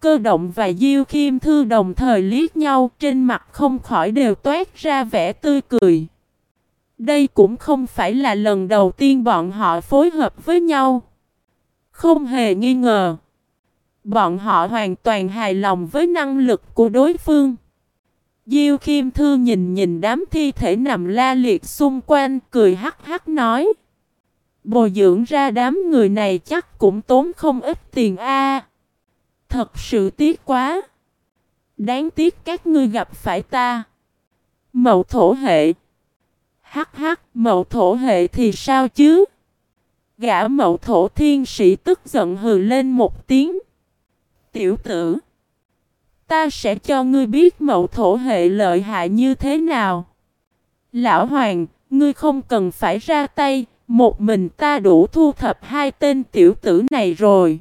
cơ động và Diêu Khiêm Thư đồng thời liếc nhau trên mặt không khỏi đều toát ra vẻ tươi cười. Đây cũng không phải là lần đầu tiên bọn họ phối hợp với nhau. Không hề nghi ngờ. Bọn họ hoàn toàn hài lòng với năng lực của đối phương. Diêu Khiêm Thư nhìn nhìn đám thi thể nằm la liệt xung quanh, cười hắc hắc nói. Bồi dưỡng ra đám người này chắc cũng tốn không ít tiền a. Thật sự tiếc quá. Đáng tiếc các ngươi gặp phải ta. Mậu thổ hệ. Hắc hắc, mậu thổ hệ thì sao chứ? Gã mậu thổ thiên sĩ tức giận hừ lên một tiếng. Tiểu tử. Ta sẽ cho ngươi biết mậu thổ hệ lợi hại như thế nào. Lão Hoàng, ngươi không cần phải ra tay, một mình ta đủ thu thập hai tên tiểu tử này rồi.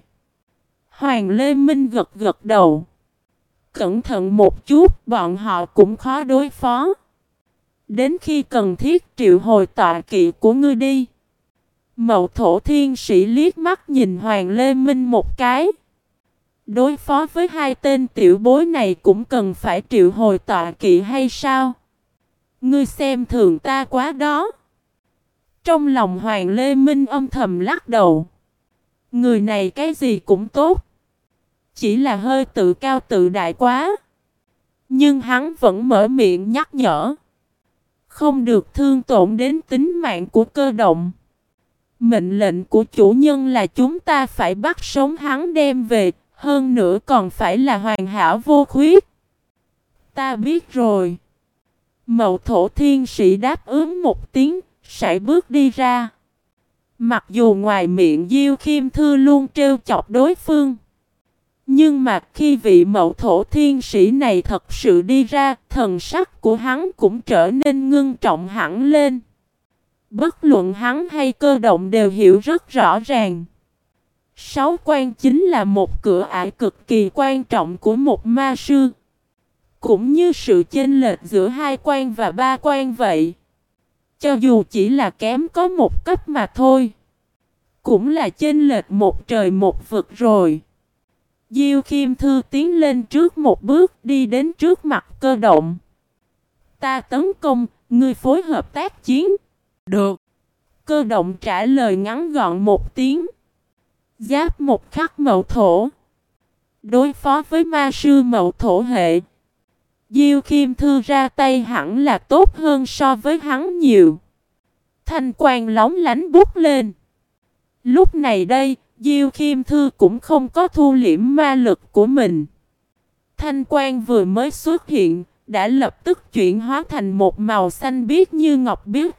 Hoàng Lê Minh gật gật đầu. Cẩn thận một chút, bọn họ cũng khó đối phó. Đến khi cần thiết triệu hồi tọa kỵ của ngươi đi. Mậu thổ thiên sĩ liếc mắt nhìn Hoàng Lê Minh một cái. Đối phó với hai tên tiểu bối này cũng cần phải triệu hồi tọa kỵ hay sao? Ngươi xem thường ta quá đó. Trong lòng Hoàng Lê Minh âm thầm lắc đầu. Người này cái gì cũng tốt. Chỉ là hơi tự cao tự đại quá. Nhưng hắn vẫn mở miệng nhắc nhở. Không được thương tổn đến tính mạng của cơ động. Mệnh lệnh của chủ nhân là chúng ta phải bắt sống hắn đem về, hơn nữa còn phải là hoàn hảo vô khuyết. Ta biết rồi. Mậu thổ thiên sĩ đáp ứng một tiếng, sải bước đi ra. Mặc dù ngoài miệng Diêu Khiêm Thư luôn trêu chọc đối phương. Nhưng mà khi vị mậu thổ thiên sĩ này thật sự đi ra, thần sắc của hắn cũng trở nên ngưng trọng hẳn lên. Bất luận hắn hay cơ động đều hiểu rất rõ ràng. Sáu quan chính là một cửa ải cực kỳ quan trọng của một ma sư. Cũng như sự chênh lệch giữa hai quan và ba quan vậy. Cho dù chỉ là kém có một cấp mà thôi. Cũng là chênh lệch một trời một vực rồi. Diêu Khiêm Thư tiến lên trước một bước đi đến trước mặt cơ động. Ta tấn công, ngươi phối hợp tác chiến. Được. Cơ động trả lời ngắn gọn một tiếng. Giáp một khắc mậu thổ. Đối phó với ma sư mậu thổ hệ. Diêu Khiêm Thư ra tay hẳn là tốt hơn so với hắn nhiều. Thanh quang lóng lánh bút lên. Lúc này đây, Diêu Khiêm Thư cũng không có thu liễm ma lực của mình. Thanh Quan vừa mới xuất hiện, đã lập tức chuyển hóa thành một màu xanh biếc như ngọc biếc.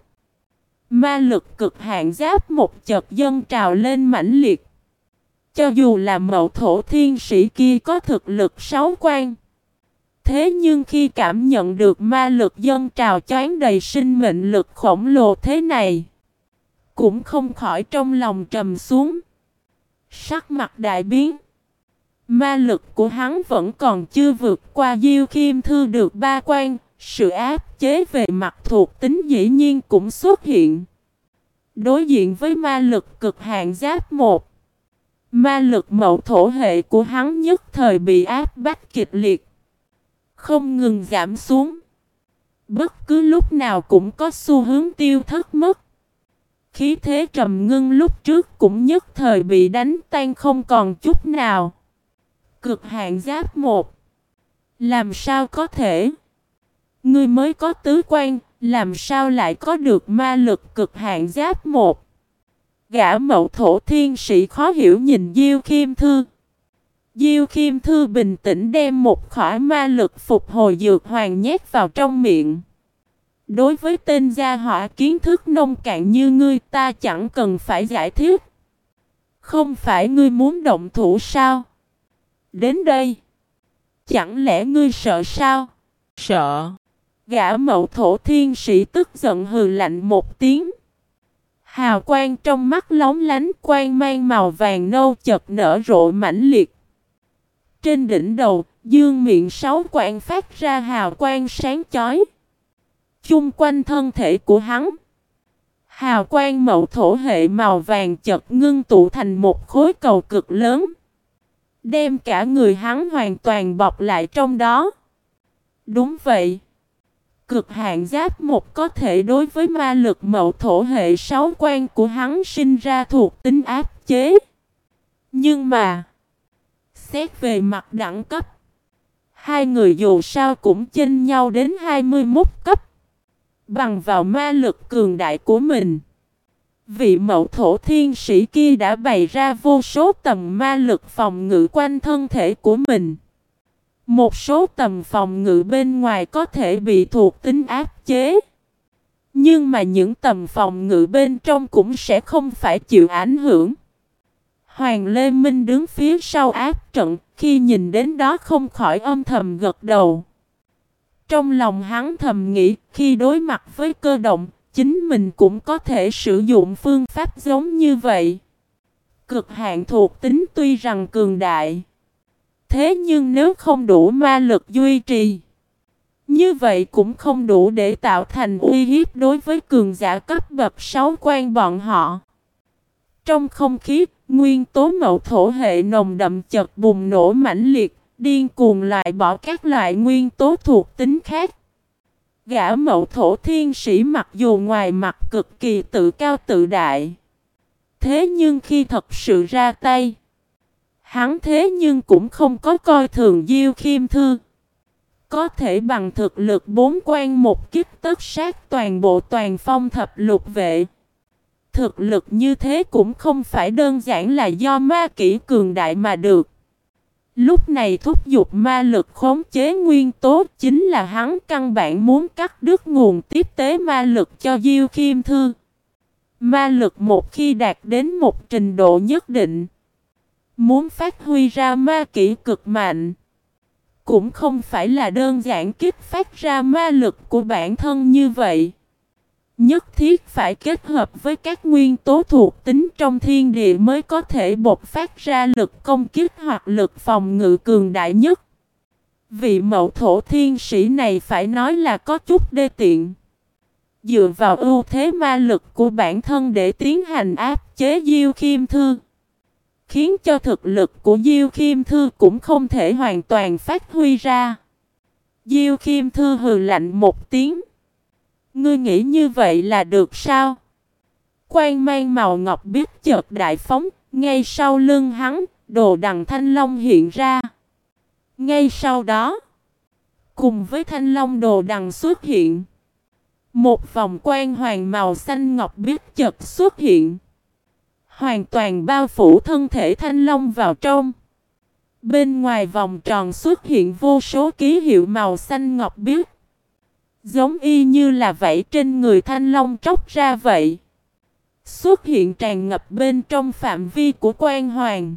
Ma lực cực hạn giáp một chợt dân trào lên mãnh liệt. Cho dù là mậu thổ thiên sĩ kia có thực lực sáu quan. Thế nhưng khi cảm nhận được ma lực dân trào choán đầy sinh mệnh lực khổng lồ thế này, cũng không khỏi trong lòng trầm xuống. Sắc mặt đại biến. Ma lực của hắn vẫn còn chưa vượt qua Diêu Khiêm Thư được ba quan, sự áp chế về mặt thuộc tính dĩ nhiên cũng xuất hiện. Đối diện với ma lực cực hạn giáp một Ma lực mậu thổ hệ của hắn nhất thời bị áp bách kịch liệt. Không ngừng giảm xuống. Bất cứ lúc nào cũng có xu hướng tiêu thất mất. Khí thế trầm ngưng lúc trước cũng nhất thời bị đánh tan không còn chút nào. Cực hạn giáp một. Làm sao có thể? Ngươi mới có tứ quan, làm sao lại có được ma lực cực hạn giáp một? Gã mậu thổ thiên sĩ khó hiểu nhìn Diêu Khiêm Thư. Diêu Khiêm Thư bình tĩnh đem một khỏa ma lực phục hồi dược hoàng nhét vào trong miệng. Đối với tên gia hỏa kiến thức nông cạn như ngươi ta chẳng cần phải giải thích. Không phải ngươi muốn động thủ sao? Đến đây. Chẳng lẽ ngươi sợ sao? Sợ. Gã mậu thổ thiên sĩ tức giận hừ lạnh một tiếng. Hào quang trong mắt lóng lánh quang mang màu vàng nâu chật nở rộ mãnh liệt. Trên đỉnh đầu, dương miệng sáu quang phát ra hào quang sáng chói. Chung quanh thân thể của hắn. Hào quang mậu thổ hệ màu vàng chật ngưng tụ thành một khối cầu cực lớn. Đem cả người hắn hoàn toàn bọc lại trong đó. Đúng vậy. Cực hạn giáp một có thể đối với ma lực mậu thổ hệ sáu quan của hắn sinh ra thuộc tính áp chế. Nhưng mà, xét về mặt đẳng cấp, hai người dù sao cũng chênh nhau đến 21 cấp. Bằng vào ma lực cường đại của mình. Vị mậu thổ thiên sĩ kia đã bày ra vô số tầm ma lực phòng ngự quanh thân thể của mình. Một số tầm phòng ngự bên ngoài có thể bị thuộc tính áp chế. Nhưng mà những tầm phòng ngự bên trong cũng sẽ không phải chịu ảnh hưởng. Hoàng Lê Minh đứng phía sau áp trận, khi nhìn đến đó không khỏi âm thầm gật đầu. Trong lòng hắn thầm nghĩ, khi đối mặt với cơ động, chính mình cũng có thể sử dụng phương pháp giống như vậy. Cực hạn thuộc tính tuy rằng cường đại. Thế nhưng nếu không đủ ma lực duy trì, như vậy cũng không đủ để tạo thành uy hiếp đối với cường giả cấp bậc 6 quan bọn họ. Trong không khí, nguyên tố mậu thổ hệ nồng đậm chật bùng nổ mãnh liệt, điên cuồng loại bỏ các loại nguyên tố thuộc tính khác. Gã mậu thổ thiên sĩ mặc dù ngoài mặt cực kỳ tự cao tự đại. Thế nhưng khi thật sự ra tay, hắn thế nhưng cũng không có coi thường Diêu Khiêm Thư. Có thể bằng thực lực bốn quan một kích tất sát toàn bộ toàn phong thập lục vệ. Thực lực như thế cũng không phải đơn giản là do ma kỹ cường đại mà được. Lúc này thúc giục ma lực khống chế nguyên tố chính là hắn căn bản muốn cắt đứt nguồn tiếp tế ma lực cho Diêu Khiêm Thư. Ma lực một khi đạt đến một trình độ nhất định, muốn phát huy ra ma kỹ cực mạnh, cũng không phải là đơn giản kích phát ra ma lực của bản thân như vậy. Nhất thiết phải kết hợp với các nguyên tố thuộc tính trong thiên địa mới có thể bộc phát ra lực công kích hoặc lực phòng ngự cường đại nhất. Vị mậu thổ thiên sĩ này phải nói là có chút đê tiện. Dựa vào ưu thế ma lực của bản thân để tiến hành áp chế Diêu Khiêm Thư. Khiến cho thực lực của Diêu Khiêm Thư cũng không thể hoàn toàn phát huy ra. Diêu Khiêm Thư hừ lạnh một tiếng. Ngươi nghĩ như vậy là được sao? Quan mang màu ngọc biết chợt đại phóng, ngay sau lưng hắn, đồ đằng thanh long hiện ra. Ngay sau đó, cùng với thanh long đồ đằng xuất hiện, một vòng quan hoàng màu xanh ngọc biết chợt xuất hiện. Hoàn toàn bao phủ thân thể thanh long vào trong. Bên ngoài vòng tròn xuất hiện vô số ký hiệu màu xanh ngọc biết. Giống y như là vẫy trên người thanh long tróc ra vậy. Xuất hiện tràn ngập bên trong phạm vi của quan hoàng.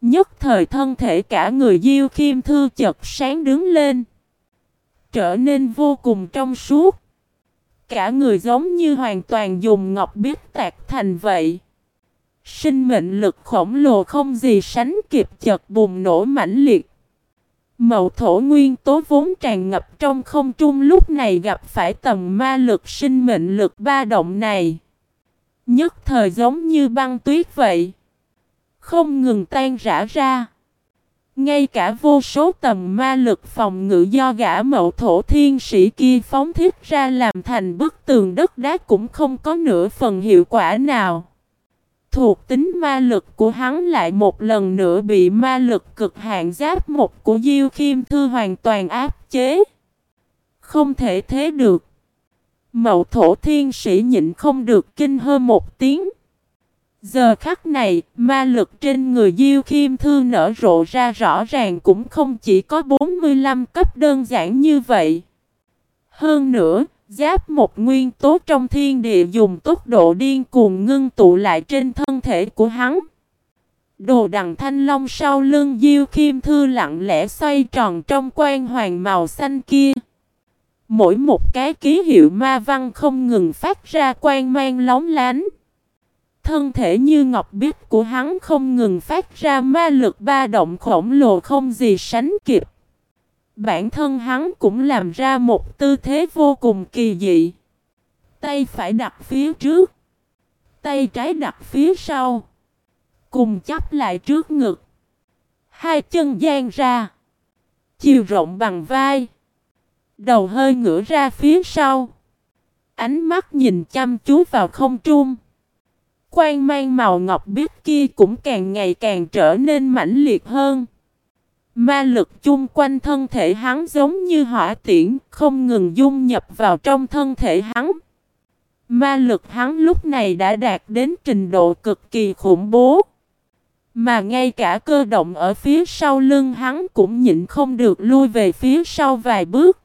Nhất thời thân thể cả người diêu khiêm thư chật sáng đứng lên. Trở nên vô cùng trong suốt. Cả người giống như hoàn toàn dùng ngọc biết tạc thành vậy. Sinh mệnh lực khổng lồ không gì sánh kịp chật bùng nổ mãnh liệt. Mậu thổ nguyên tố vốn tràn ngập trong không trung lúc này gặp phải tầm ma lực sinh mệnh lực ba động này. Nhất thời giống như băng tuyết vậy. Không ngừng tan rã ra. Ngay cả vô số tầm ma lực phòng ngự do gã mậu thổ thiên sĩ kia phóng thiết ra làm thành bức tường đất đá cũng không có nửa phần hiệu quả nào. Thuộc tính ma lực của hắn lại một lần nữa bị ma lực cực hạn giáp một của Diêu Khiêm Thư hoàn toàn áp chế. Không thể thế được. Mậu thổ thiên sĩ nhịn không được kinh hơn một tiếng. Giờ khắc này, ma lực trên người Diêu Khiêm Thư nở rộ ra rõ ràng cũng không chỉ có 45 cấp đơn giản như vậy. Hơn nữa, Giáp một nguyên tố trong thiên địa dùng tốc độ điên cuồng ngưng tụ lại trên thân thể của hắn. Đồ đằng thanh long sau lưng Diêu Khiêm Thư lặng lẽ xoay tròn trong quan hoàng màu xanh kia. Mỗi một cái ký hiệu ma văn không ngừng phát ra quan mang lóng lánh. Thân thể như ngọc bích của hắn không ngừng phát ra ma lực ba động khổng lồ không gì sánh kịp. Bản thân hắn cũng làm ra một tư thế vô cùng kỳ dị. Tay phải đặt phía trước. Tay trái đặt phía sau. Cùng chắp lại trước ngực. Hai chân dang ra. Chiều rộng bằng vai. Đầu hơi ngửa ra phía sau. Ánh mắt nhìn chăm chú vào không trung. Quang mang màu ngọc biết kia cũng càng ngày càng trở nên mãnh liệt hơn. Ma lực chung quanh thân thể hắn giống như hỏa tiễn, không ngừng dung nhập vào trong thân thể hắn. Ma lực hắn lúc này đã đạt đến trình độ cực kỳ khủng bố. Mà ngay cả cơ động ở phía sau lưng hắn cũng nhịn không được lui về phía sau vài bước.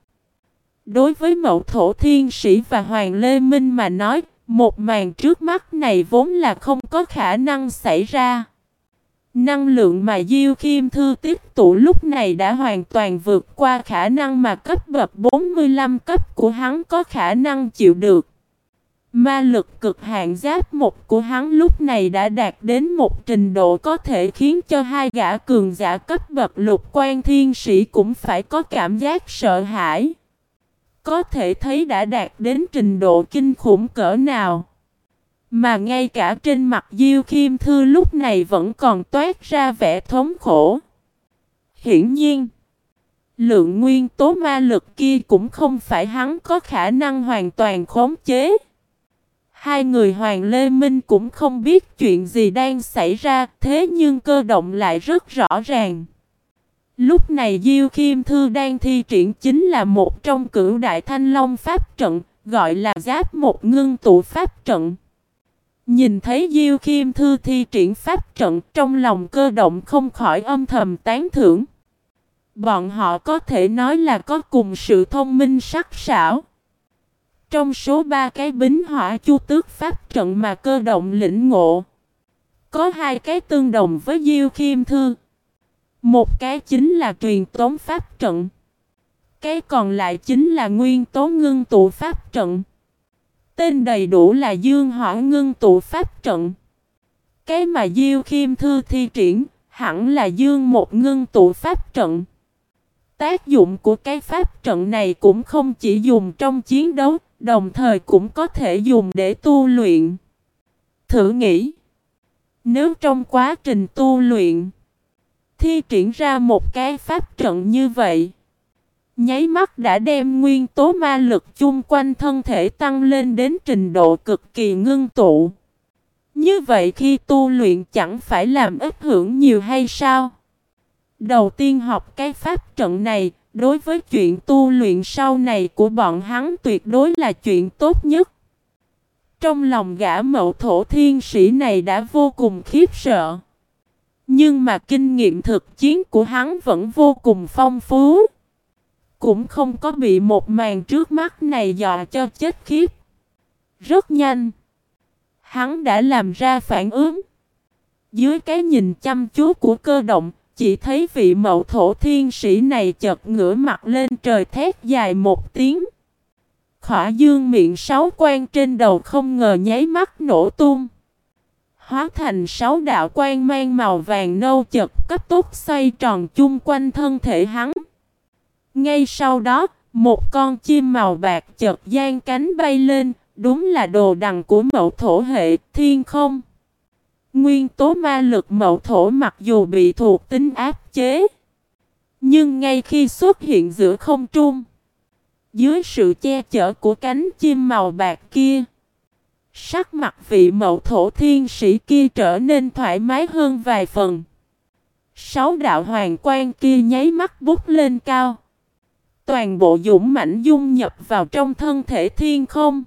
Đối với mẫu thổ thiên sĩ và Hoàng Lê Minh mà nói, một màn trước mắt này vốn là không có khả năng xảy ra. Năng lượng mà Diêu Khiêm Thư tiếp tụ lúc này đã hoàn toàn vượt qua khả năng mà cấp bậc 45 cấp của hắn có khả năng chịu được. Ma lực cực hạn giáp một của hắn lúc này đã đạt đến một trình độ có thể khiến cho hai gã cường giả cấp bậc lục quan thiên sĩ cũng phải có cảm giác sợ hãi. Có thể thấy đã đạt đến trình độ kinh khủng cỡ nào. Mà ngay cả trên mặt Diêu Khiêm Thư lúc này vẫn còn toát ra vẻ thống khổ. Hiển nhiên, lượng nguyên tố ma lực kia cũng không phải hắn có khả năng hoàn toàn khống chế. Hai người Hoàng Lê Minh cũng không biết chuyện gì đang xảy ra, thế nhưng cơ động lại rất rõ ràng. Lúc này Diêu Khiêm Thư đang thi triển chính là một trong cửu đại thanh long pháp trận, gọi là giáp một ngưng tụ pháp trận. Nhìn thấy Diêu Khiêm Thư thi triển pháp trận trong lòng cơ động không khỏi âm thầm tán thưởng. Bọn họ có thể nói là có cùng sự thông minh sắc sảo. Trong số ba cái bính hỏa chu tước pháp trận mà cơ động lĩnh ngộ, có hai cái tương đồng với Diêu Khiêm Thư. Một cái chính là truyền tống pháp trận. Cái còn lại chính là nguyên tố ngưng tụ pháp trận. Tên đầy đủ là Dương Hỏa Ngưng tụ pháp trận. Cái mà Diêu Khiêm Thư thi triển, hẳn là Dương một ngưng tụ pháp trận. Tác dụng của cái pháp trận này cũng không chỉ dùng trong chiến đấu, đồng thời cũng có thể dùng để tu luyện. Thử nghĩ, nếu trong quá trình tu luyện, thi triển ra một cái pháp trận như vậy, nháy mắt đã đem nguyên tố ma lực chung quanh thân thể tăng lên đến trình độ cực kỳ ngưng tụ. Như vậy khi tu luyện chẳng phải làm ít hưởng nhiều hay sao? Đầu tiên học cái pháp trận này, đối với chuyện tu luyện sau này của bọn hắn tuyệt đối là chuyện tốt nhất. Trong lòng gã mậu thổ thiên sĩ này đã vô cùng khiếp sợ. Nhưng mà kinh nghiệm thực chiến của hắn vẫn vô cùng phong phú. Cũng không có bị một màn trước mắt này dọa cho chết khiếp. Rất nhanh. Hắn đã làm ra phản ứng. Dưới cái nhìn chăm chú của cơ động, chỉ thấy vị mậu thổ thiên sĩ này chợt ngửa mặt lên trời thét dài một tiếng. Khỏa dương miệng sáu quan trên đầu không ngờ nháy mắt nổ tung. Hóa thành sáu đạo quan mang màu vàng nâu chật cấp tốc xoay tròn chung quanh thân thể hắn. Ngay sau đó, một con chim màu bạc chợt gian cánh bay lên, đúng là đồ đằng của mẫu thổ hệ thiên không. Nguyên tố ma lực mẫu thổ mặc dù bị thuộc tính áp chế, nhưng ngay khi xuất hiện giữa không trung, dưới sự che chở của cánh chim màu bạc kia, sắc mặt vị mẫu thổ thiên sĩ kia trở nên thoải mái hơn vài phần. Sáu đạo hoàng quan kia nháy mắt bút lên cao. Toàn bộ dũng mãnh dung nhập vào trong thân thể thiên không.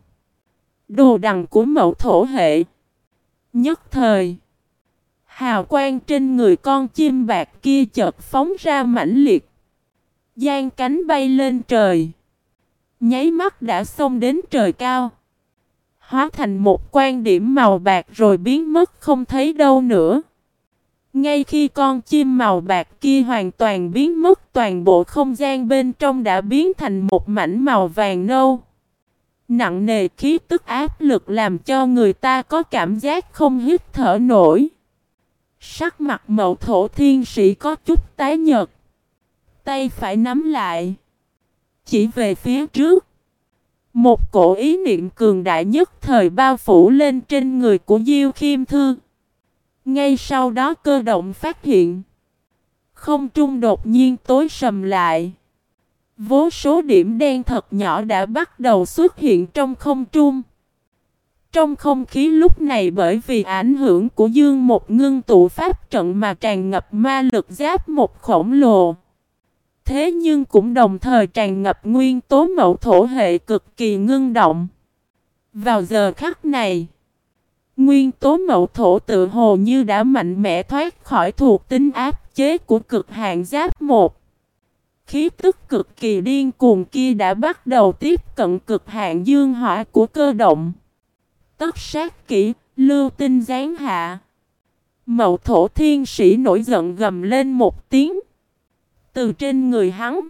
Đồ đằng của mẫu thổ hệ. Nhất thời. Hào quang trên người con chim bạc kia chợt phóng ra mãnh liệt. Giang cánh bay lên trời. Nháy mắt đã xông đến trời cao. Hóa thành một quan điểm màu bạc rồi biến mất không thấy đâu nữa. Ngay khi con chim màu bạc kia hoàn toàn biến mất, toàn bộ không gian bên trong đã biến thành một mảnh màu vàng nâu. Nặng nề khí tức áp lực làm cho người ta có cảm giác không hít thở nổi. Sắc mặt mậu thổ thiên sĩ có chút tái nhợt. Tay phải nắm lại. Chỉ về phía trước. Một cổ ý niệm cường đại nhất thời bao phủ lên trên người của Diêu Khiêm Thư. Ngay sau đó cơ động phát hiện. Không trung đột nhiên tối sầm lại. Vô số điểm đen thật nhỏ đã bắt đầu xuất hiện trong không trung. Trong không khí lúc này bởi vì ảnh hưởng của dương một ngưng tụ pháp trận mà tràn ngập ma lực giáp một khổng lồ. Thế nhưng cũng đồng thời tràn ngập nguyên tố mậu thổ hệ cực kỳ ngưng động. Vào giờ khắc này, nguyên tố mậu thổ tự hồ như đã mạnh mẽ thoát khỏi thuộc tính áp chế của cực hạn giáp một. Khí tức cực kỳ điên cuồng kia đã bắt đầu tiếp cận cực hạn dương hỏa của cơ động. Tất sát kỹ, lưu tinh gián hạ. Mậu thổ thiên sĩ nổi giận gầm lên một tiếng. Từ trên người hắn,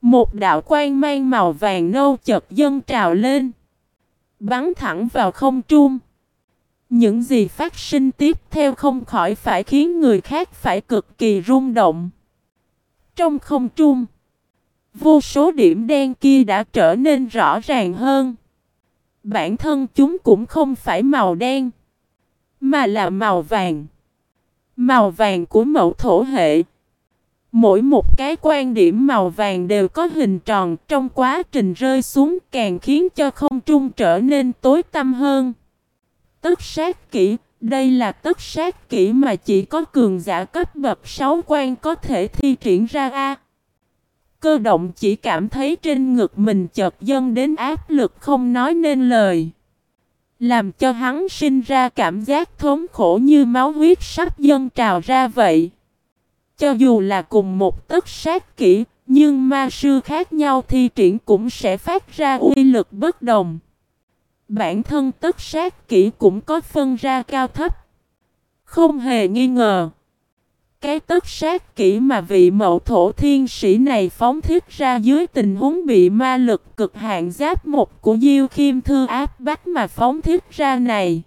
một đạo quang mang màu vàng nâu chợt dâng trào lên, bắn thẳng vào không trung. Những gì phát sinh tiếp theo không khỏi phải khiến người khác phải cực kỳ rung động. Trong không trung, vô số điểm đen kia đã trở nên rõ ràng hơn. Bản thân chúng cũng không phải màu đen, mà là màu vàng. Màu vàng của mẫu thổ hệ. Mỗi một cái quan điểm màu vàng đều có hình tròn trong quá trình rơi xuống càng khiến cho không trung trở nên tối tăm hơn. Tất sát kỹ, đây là tất sát kỹ mà chỉ có cường giả cấp bậc 6 quan có thể thi triển ra a. Cơ động chỉ cảm thấy trên ngực mình chợt dâng đến áp lực không nói nên lời. Làm cho hắn sinh ra cảm giác thống khổ như máu huyết sắp dâng trào ra vậy. Cho dù là cùng một tất sát kỹ, nhưng ma sư khác nhau thi triển cũng sẽ phát ra uy lực bất đồng. Bản thân tất sát kỹ cũng có phân ra cao thấp. Không hề nghi ngờ. Cái tất sát kỹ mà vị mậu thổ thiên sĩ này phóng thiết ra dưới tình huống bị ma lực cực hạn giáp một của Diêu Khiêm Thư áp bách mà phóng thiết ra này.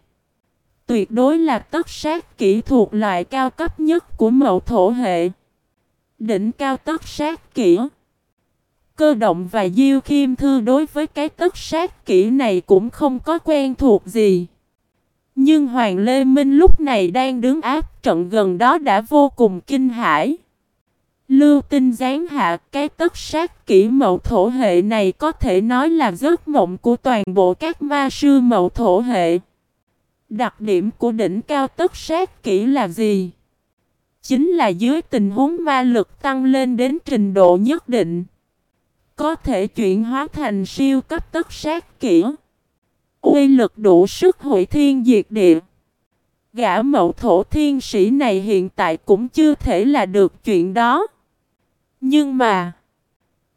Tuyệt đối là tất sát kỹ thuộc loại cao cấp nhất của mậu thổ hệ. Đỉnh cao tất sát kỹ. Cơ động và Diêu Khiêm Thư đối với cái tất sát kỹ này cũng không có quen thuộc gì. Nhưng Hoàng Lê Minh lúc này đang đứng áp trận gần đó đã vô cùng kinh hãi. Lưu tinh gián hạ, cái tất sát kỹ mậu thổ hệ này có thể nói là giấc mộng của toàn bộ các ma sư mậu thổ hệ. Đặc điểm của đỉnh cao tất sát kỹ là gì? Chính là dưới tình huống ma lực tăng lên đến trình độ nhất định. Có thể chuyển hóa thành siêu cấp tất sát kỹ. Uy lực đủ sức hủy thiên diệt địa. Gã mậu thổ thiên sĩ này hiện tại cũng chưa thể là được chuyện đó. Nhưng mà,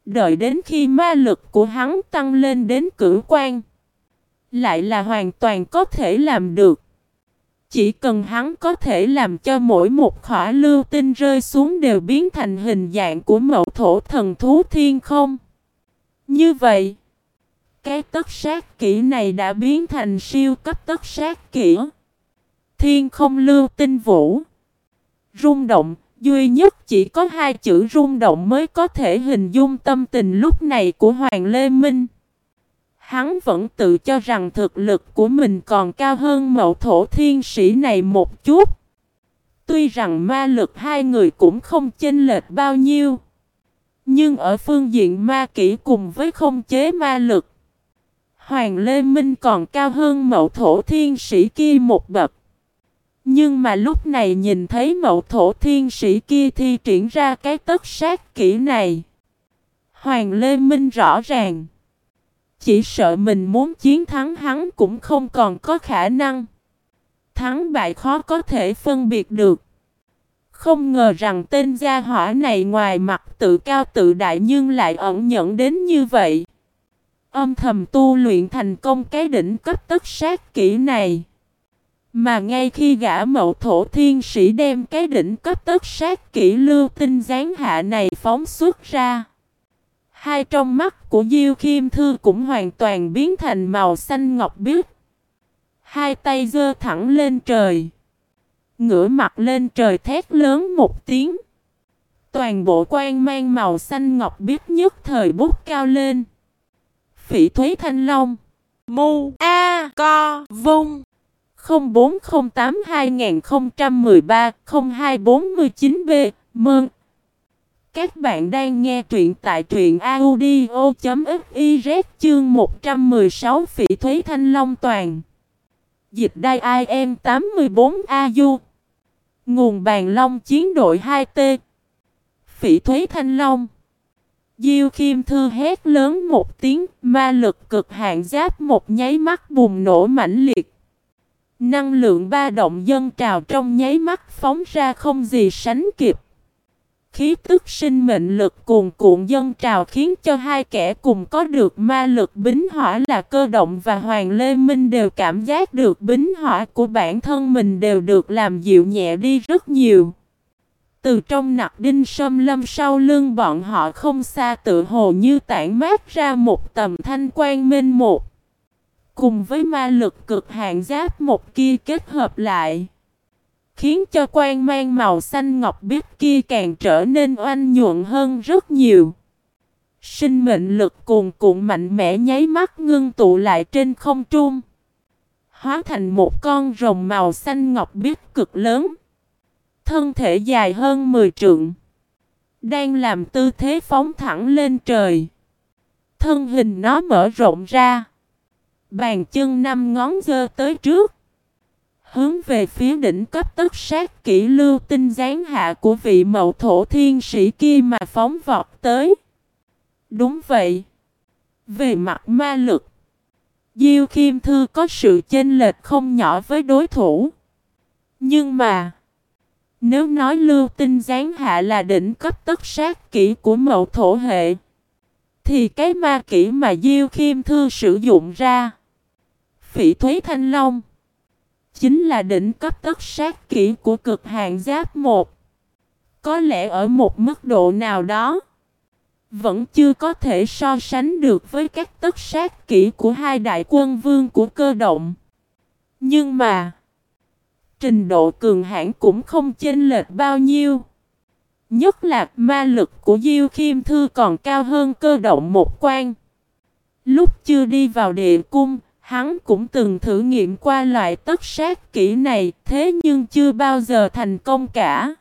đợi đến khi ma lực của hắn tăng lên đến cử quan, lại là hoàn toàn có thể làm được. Chỉ cần hắn có thể làm cho mỗi một khỏa lưu tinh rơi xuống đều biến thành hình dạng của mậu thổ thần thú thiên không. Như vậy, cái tất sát kỹ này đã biến thành siêu cấp tất sát kỹ. Thiên không lưu tinh vũ. Rung động, duy nhất chỉ có hai chữ rung động mới có thể hình dung tâm tình lúc này của Hoàng Lê Minh. Hắn vẫn tự cho rằng thực lực của mình còn cao hơn mậu thổ thiên sĩ này một chút. Tuy rằng ma lực hai người cũng không chênh lệch bao nhiêu. Nhưng ở phương diện ma kỹ cùng với không chế ma lực. Hoàng Lê Minh còn cao hơn mậu thổ thiên sĩ kia một bậc. Nhưng mà lúc này nhìn thấy mậu thổ thiên sĩ kia thi triển ra cái tất sát kỹ này. Hoàng Lê Minh rõ ràng. Chỉ sợ mình muốn chiến thắng hắn cũng không còn có khả năng. Thắng bại khó có thể phân biệt được. Không ngờ rằng tên gia hỏa này ngoài mặt tự cao tự đại nhưng lại ẩn nhẫn đến như vậy. Âm thầm tu luyện thành công cái đỉnh cấp tất sát kỹ này. Mà ngay khi gã mậu thổ thiên sĩ đem cái đỉnh cấp tất sát kỹ lưu tinh gián hạ này phóng xuất ra. Hai trong mắt của Diêu Khiêm Thư cũng hoàn toàn biến thành màu xanh ngọc biếc. Hai tay giơ thẳng lên trời. Ngửa mặt lên trời thét lớn một tiếng. Toàn bộ quan mang màu xanh ngọc biếc nhất thời bút cao lên. Phỉ Thúy Thanh Long Mu A Co Vung 0408 2013 0249 B Mơn. Các bạn đang nghe truyện tại truyện audio.fiz chương 116 Phỉ Thúy Thanh Long Toàn. Dịch đai IM 84AU. Nguồn bàn long chiến đội 2T. Phỉ Thúy Thanh Long. Diêu Kim Thư hét lớn một tiếng, ma lực cực hạn giáp một nháy mắt bùng nổ mãnh liệt. Năng lượng ba động dân trào trong nháy mắt phóng ra không gì sánh kịp. Khí tức sinh mệnh lực cuồn cuộn dân trào khiến cho hai kẻ cùng có được ma lực bính hỏa là cơ động và Hoàng Lê Minh đều cảm giác được bính hỏa của bản thân mình đều được làm dịu nhẹ đi rất nhiều. Từ trong nặc đinh sâm lâm sau lưng bọn họ không xa tự hồ như tản mát ra một tầm thanh quan minh một. Cùng với ma lực cực hạn giáp một kia kết hợp lại. Khiến cho quan mang màu xanh ngọc biết kia càng trở nên oanh nhuận hơn rất nhiều. Sinh mệnh lực cuồn cuộn mạnh mẽ nháy mắt ngưng tụ lại trên không trung. Hóa thành một con rồng màu xanh ngọc biết cực lớn. Thân thể dài hơn 10 trượng. Đang làm tư thế phóng thẳng lên trời. Thân hình nó mở rộng ra. Bàn chân năm ngón dơ tới trước. Hướng về phía đỉnh cấp tất sát kỹ lưu tinh gián hạ của vị mậu thổ thiên sĩ kia mà phóng vọt tới. Đúng vậy. Về mặt ma lực. Diêu Khiêm Thư có sự chênh lệch không nhỏ với đối thủ. Nhưng mà. Nếu nói lưu tinh gián hạ là đỉnh cấp tất sát kỹ của mậu thổ hệ. Thì cái ma kỹ mà Diêu Khiêm Thư sử dụng ra. Phỉ Thúy Thanh Long chính là đỉnh cấp tất sát kỹ của cực hạn giáp một. Có lẽ ở một mức độ nào đó, vẫn chưa có thể so sánh được với các tất sát kỹ của hai đại quân vương của cơ động. Nhưng mà, trình độ cường hãn cũng không chênh lệch bao nhiêu. Nhất là ma lực của Diêu Khiêm Thư còn cao hơn cơ động một quan. Lúc chưa đi vào địa cung, Hắn cũng từng thử nghiệm qua loại tất sát kỹ này, thế nhưng chưa bao giờ thành công cả.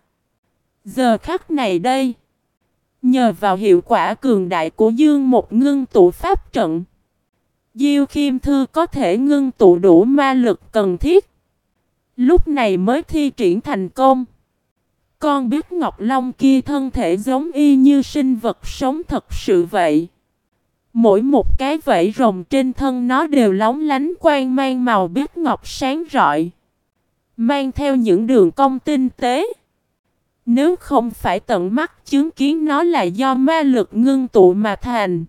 Giờ khắc này đây, nhờ vào hiệu quả cường đại của Dương một ngưng tụ pháp trận, Diêu Khiêm Thư có thể ngưng tụ đủ ma lực cần thiết. Lúc này mới thi triển thành công. Con biết Ngọc Long kia thân thể giống y như sinh vật sống thật sự vậy. Mỗi một cái vẫy rồng trên thân nó đều lóng lánh quang mang màu biếc ngọc sáng rọi. Mang theo những đường cong tinh tế. Nếu không phải tận mắt chứng kiến nó là do ma lực ngưng tụ mà thành.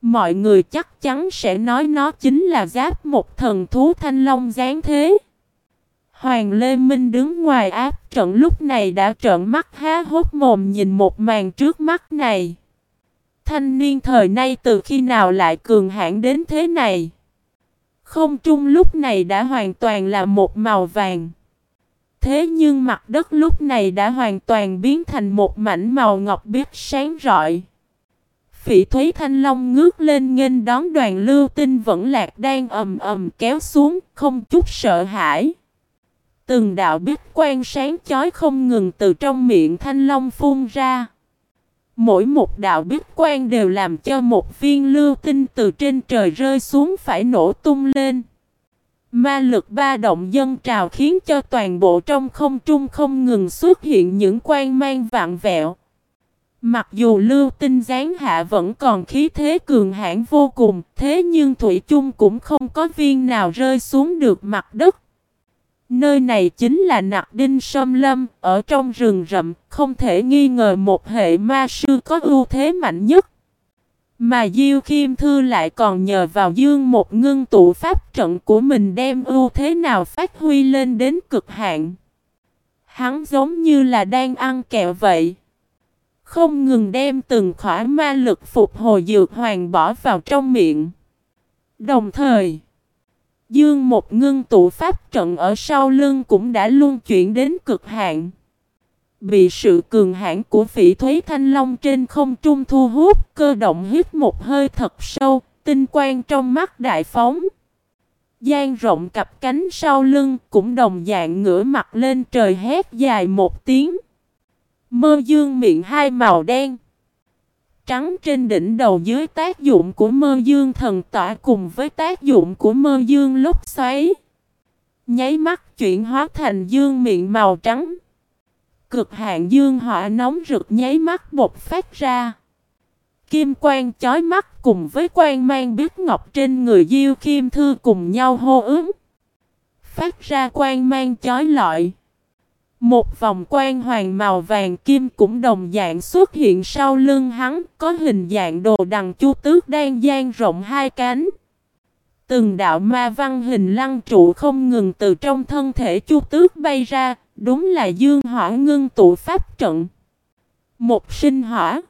Mọi người chắc chắn sẽ nói nó chính là giáp một thần thú thanh long giáng thế. Hoàng Lê Minh đứng ngoài áp trận lúc này đã trợn mắt há hốt mồm nhìn một màn trước mắt này thanh niên thời nay từ khi nào lại cường hãn đến thế này. Không trung lúc này đã hoàn toàn là một màu vàng. Thế nhưng mặt đất lúc này đã hoàn toàn biến thành một mảnh màu ngọc biếc sáng rọi. Phỉ Thúy Thanh Long ngước lên nghênh đón đoàn lưu tinh vẫn lạc đang ầm ầm kéo xuống, không chút sợ hãi. Từng đạo biết quan sáng chói không ngừng từ trong miệng Thanh Long phun ra. Mỗi một đạo biết quan đều làm cho một viên lưu tinh từ trên trời rơi xuống phải nổ tung lên. Ma lực ba động dân trào khiến cho toàn bộ trong không trung không ngừng xuất hiện những quan mang vạn vẹo. Mặc dù lưu tinh giáng hạ vẫn còn khí thế cường hãn vô cùng, thế nhưng Thủy chung cũng không có viên nào rơi xuống được mặt đất. Nơi này chính là nặc đinh sâm lâm, ở trong rừng rậm, không thể nghi ngờ một hệ ma sư có ưu thế mạnh nhất. Mà Diêu Khiêm Thư lại còn nhờ vào dương một ngưng tụ pháp trận của mình đem ưu thế nào phát huy lên đến cực hạn. Hắn giống như là đang ăn kẹo vậy. Không ngừng đem từng khỏa ma lực phục hồi dược hoàng bỏ vào trong miệng. Đồng thời, Dương một ngưng tụ pháp trận ở sau lưng cũng đã luôn chuyển đến cực hạn. Bị sự cường hãn của phỉ thúy thanh long trên không trung thu hút, cơ động hít một hơi thật sâu, tinh quang trong mắt đại phóng. Giang rộng cặp cánh sau lưng cũng đồng dạng ngửa mặt lên trời hét dài một tiếng. Mơ dương miệng hai màu đen. Trắng trên đỉnh đầu dưới tác dụng của mơ dương thần tỏa cùng với tác dụng của mơ dương lúc xoáy. Nháy mắt chuyển hóa thành dương miệng màu trắng. Cực hạn dương hỏa nóng rực nháy mắt bột phát ra. Kim quang chói mắt cùng với quang mang biết ngọc trên người Diêu Kim Thư cùng nhau hô ứng. Phát ra quang mang chói lọi. Một vòng quan hoàng màu vàng kim cũng đồng dạng xuất hiện sau lưng hắn, có hình dạng đồ đằng chu tước đang dang rộng hai cánh. Từng đạo ma văn hình lăng trụ không ngừng từ trong thân thể chu tước bay ra, đúng là dương hỏa ngưng tụ pháp trận. Một sinh hỏa.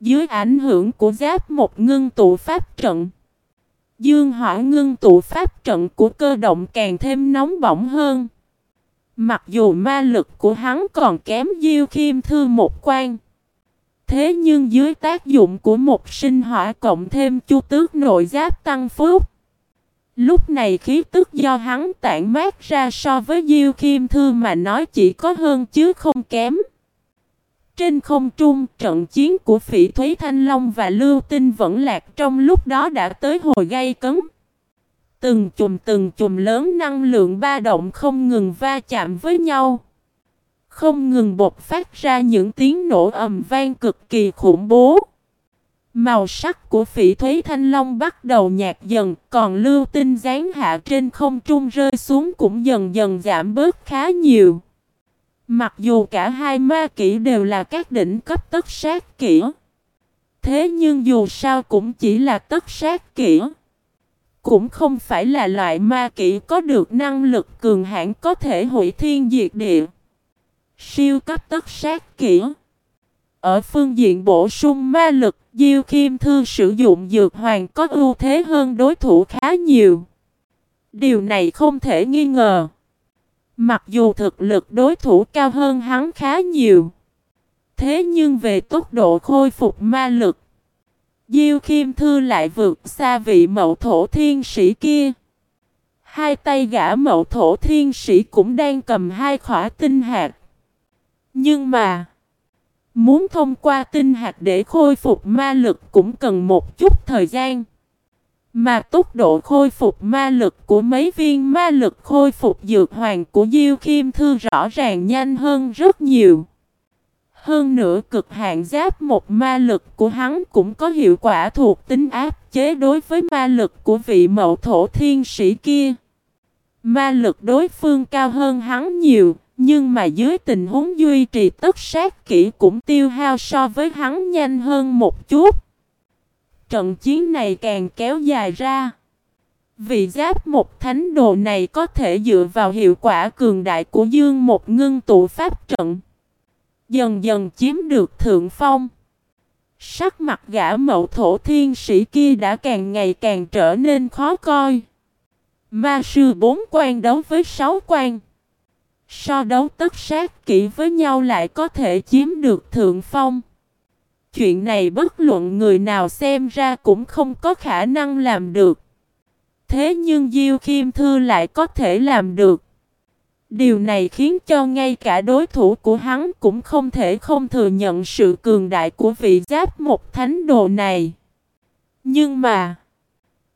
Dưới ảnh hưởng của giáp một ngưng tụ pháp trận. Dương hỏa ngưng tụ pháp trận của cơ động càng thêm nóng bỏng hơn. Mặc dù ma lực của hắn còn kém Diêu Khiêm Thư một quan. Thế nhưng dưới tác dụng của một sinh hỏa cộng thêm chu tước nội giáp tăng phúc. Lúc này khí tức do hắn tản mát ra so với Diêu Khiêm Thư mà nói chỉ có hơn chứ không kém. Trên không trung, trận chiến của Phỉ Thúy Thanh Long và Lưu Tinh vẫn lạc trong lúc đó đã tới hồi gây cấn. Từng chùm từng chùm lớn năng lượng ba động không ngừng va chạm với nhau. Không ngừng bộc phát ra những tiếng nổ ầm vang cực kỳ khủng bố. Màu sắc của phỉ thúy thanh long bắt đầu nhạt dần, còn lưu tinh gián hạ trên không trung rơi xuống cũng dần dần giảm bớt khá nhiều. Mặc dù cả hai ma kỹ đều là các đỉnh cấp tất sát kỹ. Thế nhưng dù sao cũng chỉ là tất sát kỹ. Cũng không phải là loại ma kỹ có được năng lực cường hãn có thể hủy thiên diệt địa. Siêu cấp tất sát kỹ. Ở phương diện bổ sung ma lực, Diêu kim Thư sử dụng dược hoàng có ưu thế hơn đối thủ khá nhiều. Điều này không thể nghi ngờ. Mặc dù thực lực đối thủ cao hơn hắn khá nhiều. Thế nhưng về tốc độ khôi phục ma lực, Diêu Khiêm Thư lại vượt xa vị mậu thổ thiên sĩ kia. Hai tay gã mậu thổ thiên sĩ cũng đang cầm hai khỏa tinh hạt. Nhưng mà, muốn thông qua tinh hạt để khôi phục ma lực cũng cần một chút thời gian. Mà tốc độ khôi phục ma lực của mấy viên ma lực khôi phục dược hoàng của Diêu Khiêm Thư rõ ràng nhanh hơn rất nhiều. Hơn nữa cực hạn giáp một ma lực của hắn cũng có hiệu quả thuộc tính áp chế đối với ma lực của vị mậu thổ thiên sĩ kia. Ma lực đối phương cao hơn hắn nhiều, nhưng mà dưới tình huống duy trì tất sát kỹ cũng tiêu hao so với hắn nhanh hơn một chút. Trận chiến này càng kéo dài ra. Vị giáp một thánh đồ này có thể dựa vào hiệu quả cường đại của dương một ngưng tụ pháp trận. Dần dần chiếm được thượng phong. Sắc mặt gã mậu thổ thiên sĩ kia đã càng ngày càng trở nên khó coi. Ma sư bốn quan đấu với sáu quan. So đấu tất sát kỹ với nhau lại có thể chiếm được thượng phong. Chuyện này bất luận người nào xem ra cũng không có khả năng làm được. Thế nhưng Diêu Khiêm Thư lại có thể làm được. Điều này khiến cho ngay cả đối thủ của hắn cũng không thể không thừa nhận sự cường đại của vị giáp một thánh đồ này. Nhưng mà,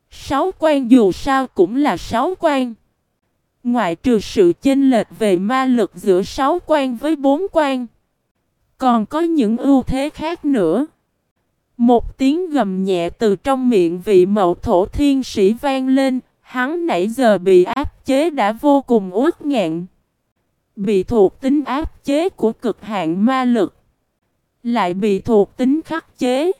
sáu quan dù sao cũng là sáu quan. Ngoại trừ sự chênh lệch về ma lực giữa sáu quan với bốn quan. Còn có những ưu thế khác nữa. Một tiếng gầm nhẹ từ trong miệng vị mậu thổ thiên sĩ vang lên, hắn nãy giờ bị áp chế đã vô cùng uất ngạn. Bị thuộc tính áp chế của cực hạn ma lực. Lại bị thuộc tính khắc chế.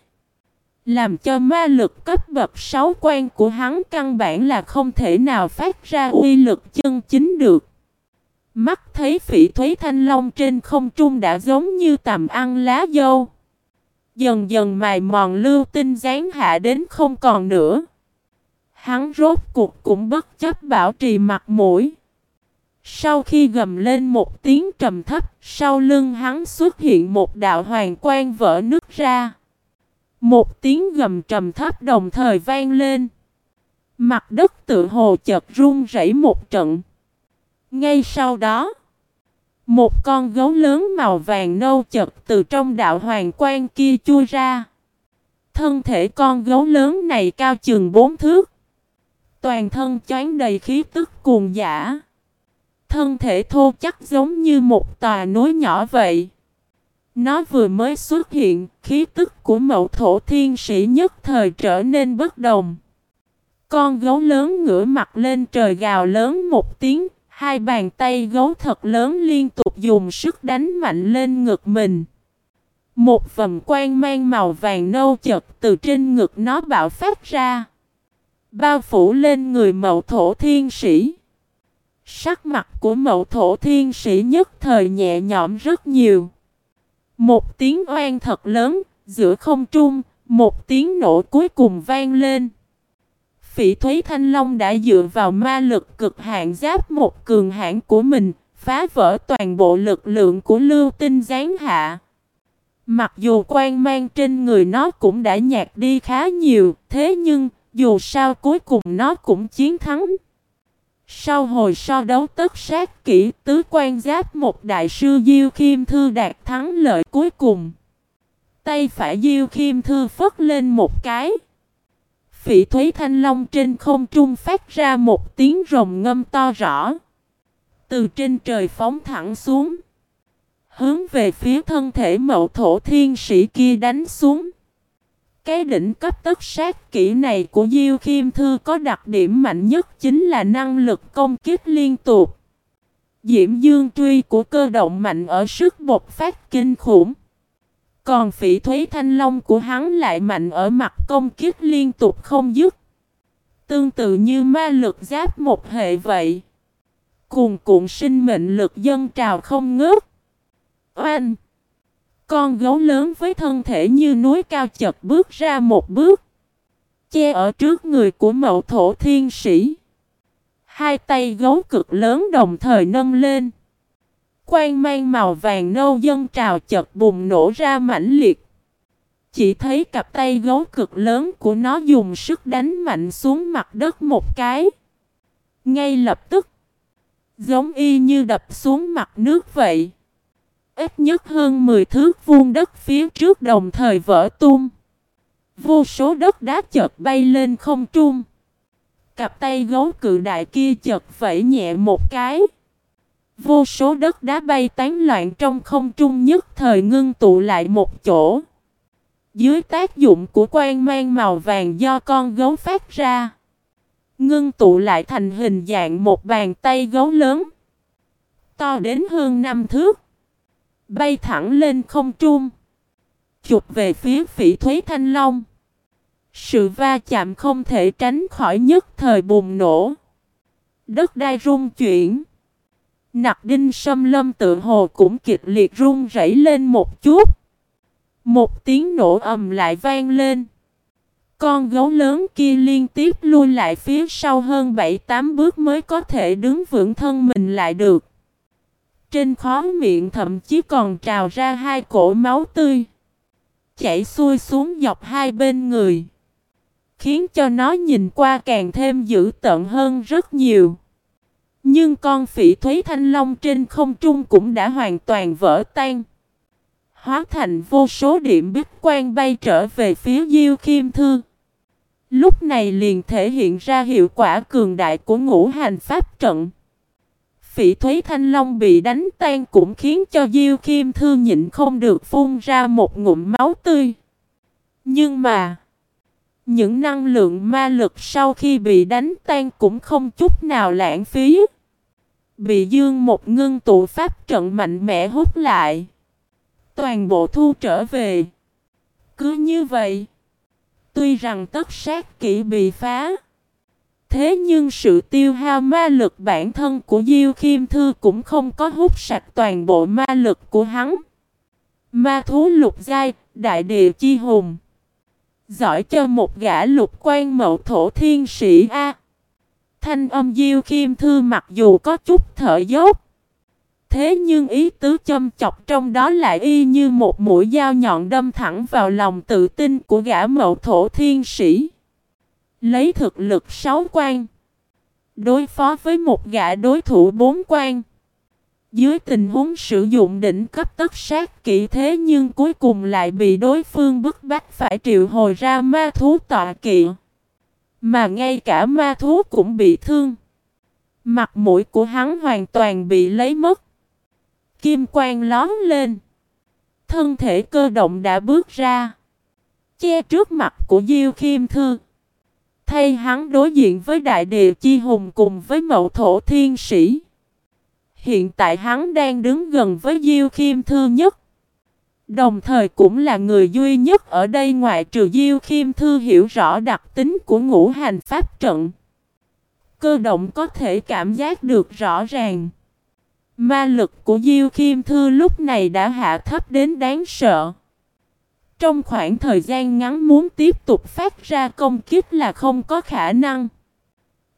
Làm cho ma lực cấp bậc 6 quan của hắn căn bản là không thể nào phát ra uy lực chân chính được. Mắt thấy phỉ thúy thanh long trên không trung đã giống như tầm ăn lá dâu. Dần dần mài mòn lưu tinh gián hạ đến không còn nữa. Hắn rốt cuộc cũng bất chấp bảo trì mặt mũi. Sau khi gầm lên một tiếng trầm thấp, sau lưng hắn xuất hiện một đạo hoàng quang vỡ nứt ra. Một tiếng gầm trầm thấp đồng thời vang lên. Mặt đất tự hồ chợt rung rẩy một trận. Ngay sau đó, Một con gấu lớn màu vàng nâu chật từ trong đạo hoàng quan kia chui ra. Thân thể con gấu lớn này cao chừng bốn thước. Toàn thân choáng đầy khí tức cuồng giả. Thân thể thô chắc giống như một tòa núi nhỏ vậy. Nó vừa mới xuất hiện, khí tức của mậu thổ thiên sĩ nhất thời trở nên bất đồng. Con gấu lớn ngửa mặt lên trời gào lớn một tiếng, hai bàn tay gấu thật lớn liên tục dùng sức đánh mạnh lên ngực mình. Một vầm quang mang màu vàng nâu chật từ trên ngực nó bạo phát ra. Bao phủ lên người mậu thổ thiên sĩ. Sắc mặt của mậu thổ thiên sĩ nhất thời nhẹ nhõm rất nhiều. Một tiếng oan thật lớn, giữa không trung, một tiếng nổ cuối cùng vang lên. Phỉ Thúy Thanh Long đã dựa vào ma lực cực hạn giáp một cường hãn của mình, phá vỡ toàn bộ lực lượng của lưu tinh giáng hạ. Mặc dù quan mang trên người nó cũng đã nhạt đi khá nhiều, thế nhưng dù sao cuối cùng nó cũng chiến thắng. Sau hồi so đấu tất sát kỹ tứ quan giáp một đại sư Diêu Khiêm Thư đạt thắng lợi cuối cùng. Tay phải Diêu Khiêm Thư phất lên một cái. Phỉ Thúy Thanh Long trên không trung phát ra một tiếng rồng ngâm to rõ. Từ trên trời phóng thẳng xuống. Hướng về phía thân thể mậu thổ thiên sĩ kia đánh xuống. Cái đỉnh cấp tất sát kỹ này của Diêu Khiêm Thư có đặc điểm mạnh nhất chính là năng lực công kích liên tục. Diễm Dương truy của cơ động mạnh ở sức bộc phát kinh khủng. Còn phỉ thuế thanh long của hắn lại mạnh ở mặt công kích liên tục không dứt. Tương tự như ma lực giáp một hệ vậy. Cùng cuộn sinh mệnh lực dân trào không ngớt. Oanh! Con gấu lớn với thân thể như núi cao chật bước ra một bước. Che ở trước người của mậu thổ thiên sĩ. Hai tay gấu cực lớn đồng thời nâng lên. Quang mang màu vàng nâu dân trào chật bùng nổ ra mãnh liệt. Chỉ thấy cặp tay gấu cực lớn của nó dùng sức đánh mạnh xuống mặt đất một cái. Ngay lập tức, giống y như đập xuống mặt nước vậy. Ít nhất hơn 10 thước vuông đất phía trước đồng thời vỡ tung. Vô số đất đá chợt bay lên không trung. Cặp tay gấu cự đại kia chợt vẫy nhẹ một cái. Vô số đất đá bay tán loạn trong không trung nhất thời ngưng tụ lại một chỗ. Dưới tác dụng của quang mang màu vàng do con gấu phát ra. Ngưng tụ lại thành hình dạng một bàn tay gấu lớn. To đến hơn năm thước. Bay thẳng lên không trung. Chụp về phía phỉ Thúy Thanh Long. Sự va chạm không thể tránh khỏi nhất thời bùng nổ. Đất đai rung chuyển. Nặc đinh sâm lâm tự hồ cũng kịch liệt rung rẩy lên một chút. Một tiếng nổ ầm lại vang lên. Con gấu lớn kia liên tiếp lui lại phía sau hơn 7-8 bước mới có thể đứng vững thân mình lại được. Trên khó miệng thậm chí còn trào ra hai cổ máu tươi. Chảy xuôi xuống dọc hai bên người. Khiến cho nó nhìn qua càng thêm dữ tợn hơn rất nhiều. Nhưng con phỉ thúy thanh long trên không trung cũng đã hoàn toàn vỡ tan. Hóa thành vô số điểm bích quan bay trở về phía Diêu Khiêm Thư. Lúc này liền thể hiện ra hiệu quả cường đại của ngũ hành pháp trận. Phỉ Thúy Thanh Long bị đánh tan cũng khiến cho Diêu Kim Thư nhịn không được phun ra một ngụm máu tươi. Nhưng mà, những năng lượng ma lực sau khi bị đánh tan cũng không chút nào lãng phí. Bị dương một ngưng tụ pháp trận mạnh mẽ hút lại. Toàn bộ thu trở về. Cứ như vậy. Tuy rằng tất sát kỹ bị phá. Thế nhưng sự tiêu hao ma lực bản thân của Diêu Khiêm Thư cũng không có hút sạch toàn bộ ma lực của hắn. Ma thú lục giai, đại địa chi hùng. Giỏi cho một gã lục quan mậu thổ thiên sĩ A. Thanh âm Diêu Khiêm Thư mặc dù có chút thở dốc. Thế nhưng ý tứ châm chọc trong đó lại y như một mũi dao nhọn đâm thẳng vào lòng tự tin của gã mậu thổ thiên sĩ. Lấy thực lực sáu quan. Đối phó với một gã đối thủ bốn quan. Dưới tình huống sử dụng đỉnh cấp tất sát kỹ thế nhưng cuối cùng lại bị đối phương bức bách phải triệu hồi ra ma thú tọa kỵ. Mà ngay cả ma thú cũng bị thương. Mặt mũi của hắn hoàn toàn bị lấy mất. Kim quang lón lên. Thân thể cơ động đã bước ra. Che trước mặt của Diêu kim Thư. Thay hắn đối diện với đại địa chi hùng cùng với mậu thổ thiên sĩ. Hiện tại hắn đang đứng gần với Diêu Khiêm Thư nhất. Đồng thời cũng là người duy nhất ở đây ngoại trừ Diêu Khiêm Thư hiểu rõ đặc tính của ngũ hành pháp trận. Cơ động có thể cảm giác được rõ ràng. Ma lực của Diêu Khiêm Thư lúc này đã hạ thấp đến đáng sợ. Trong khoảng thời gian ngắn muốn tiếp tục phát ra công kích là không có khả năng.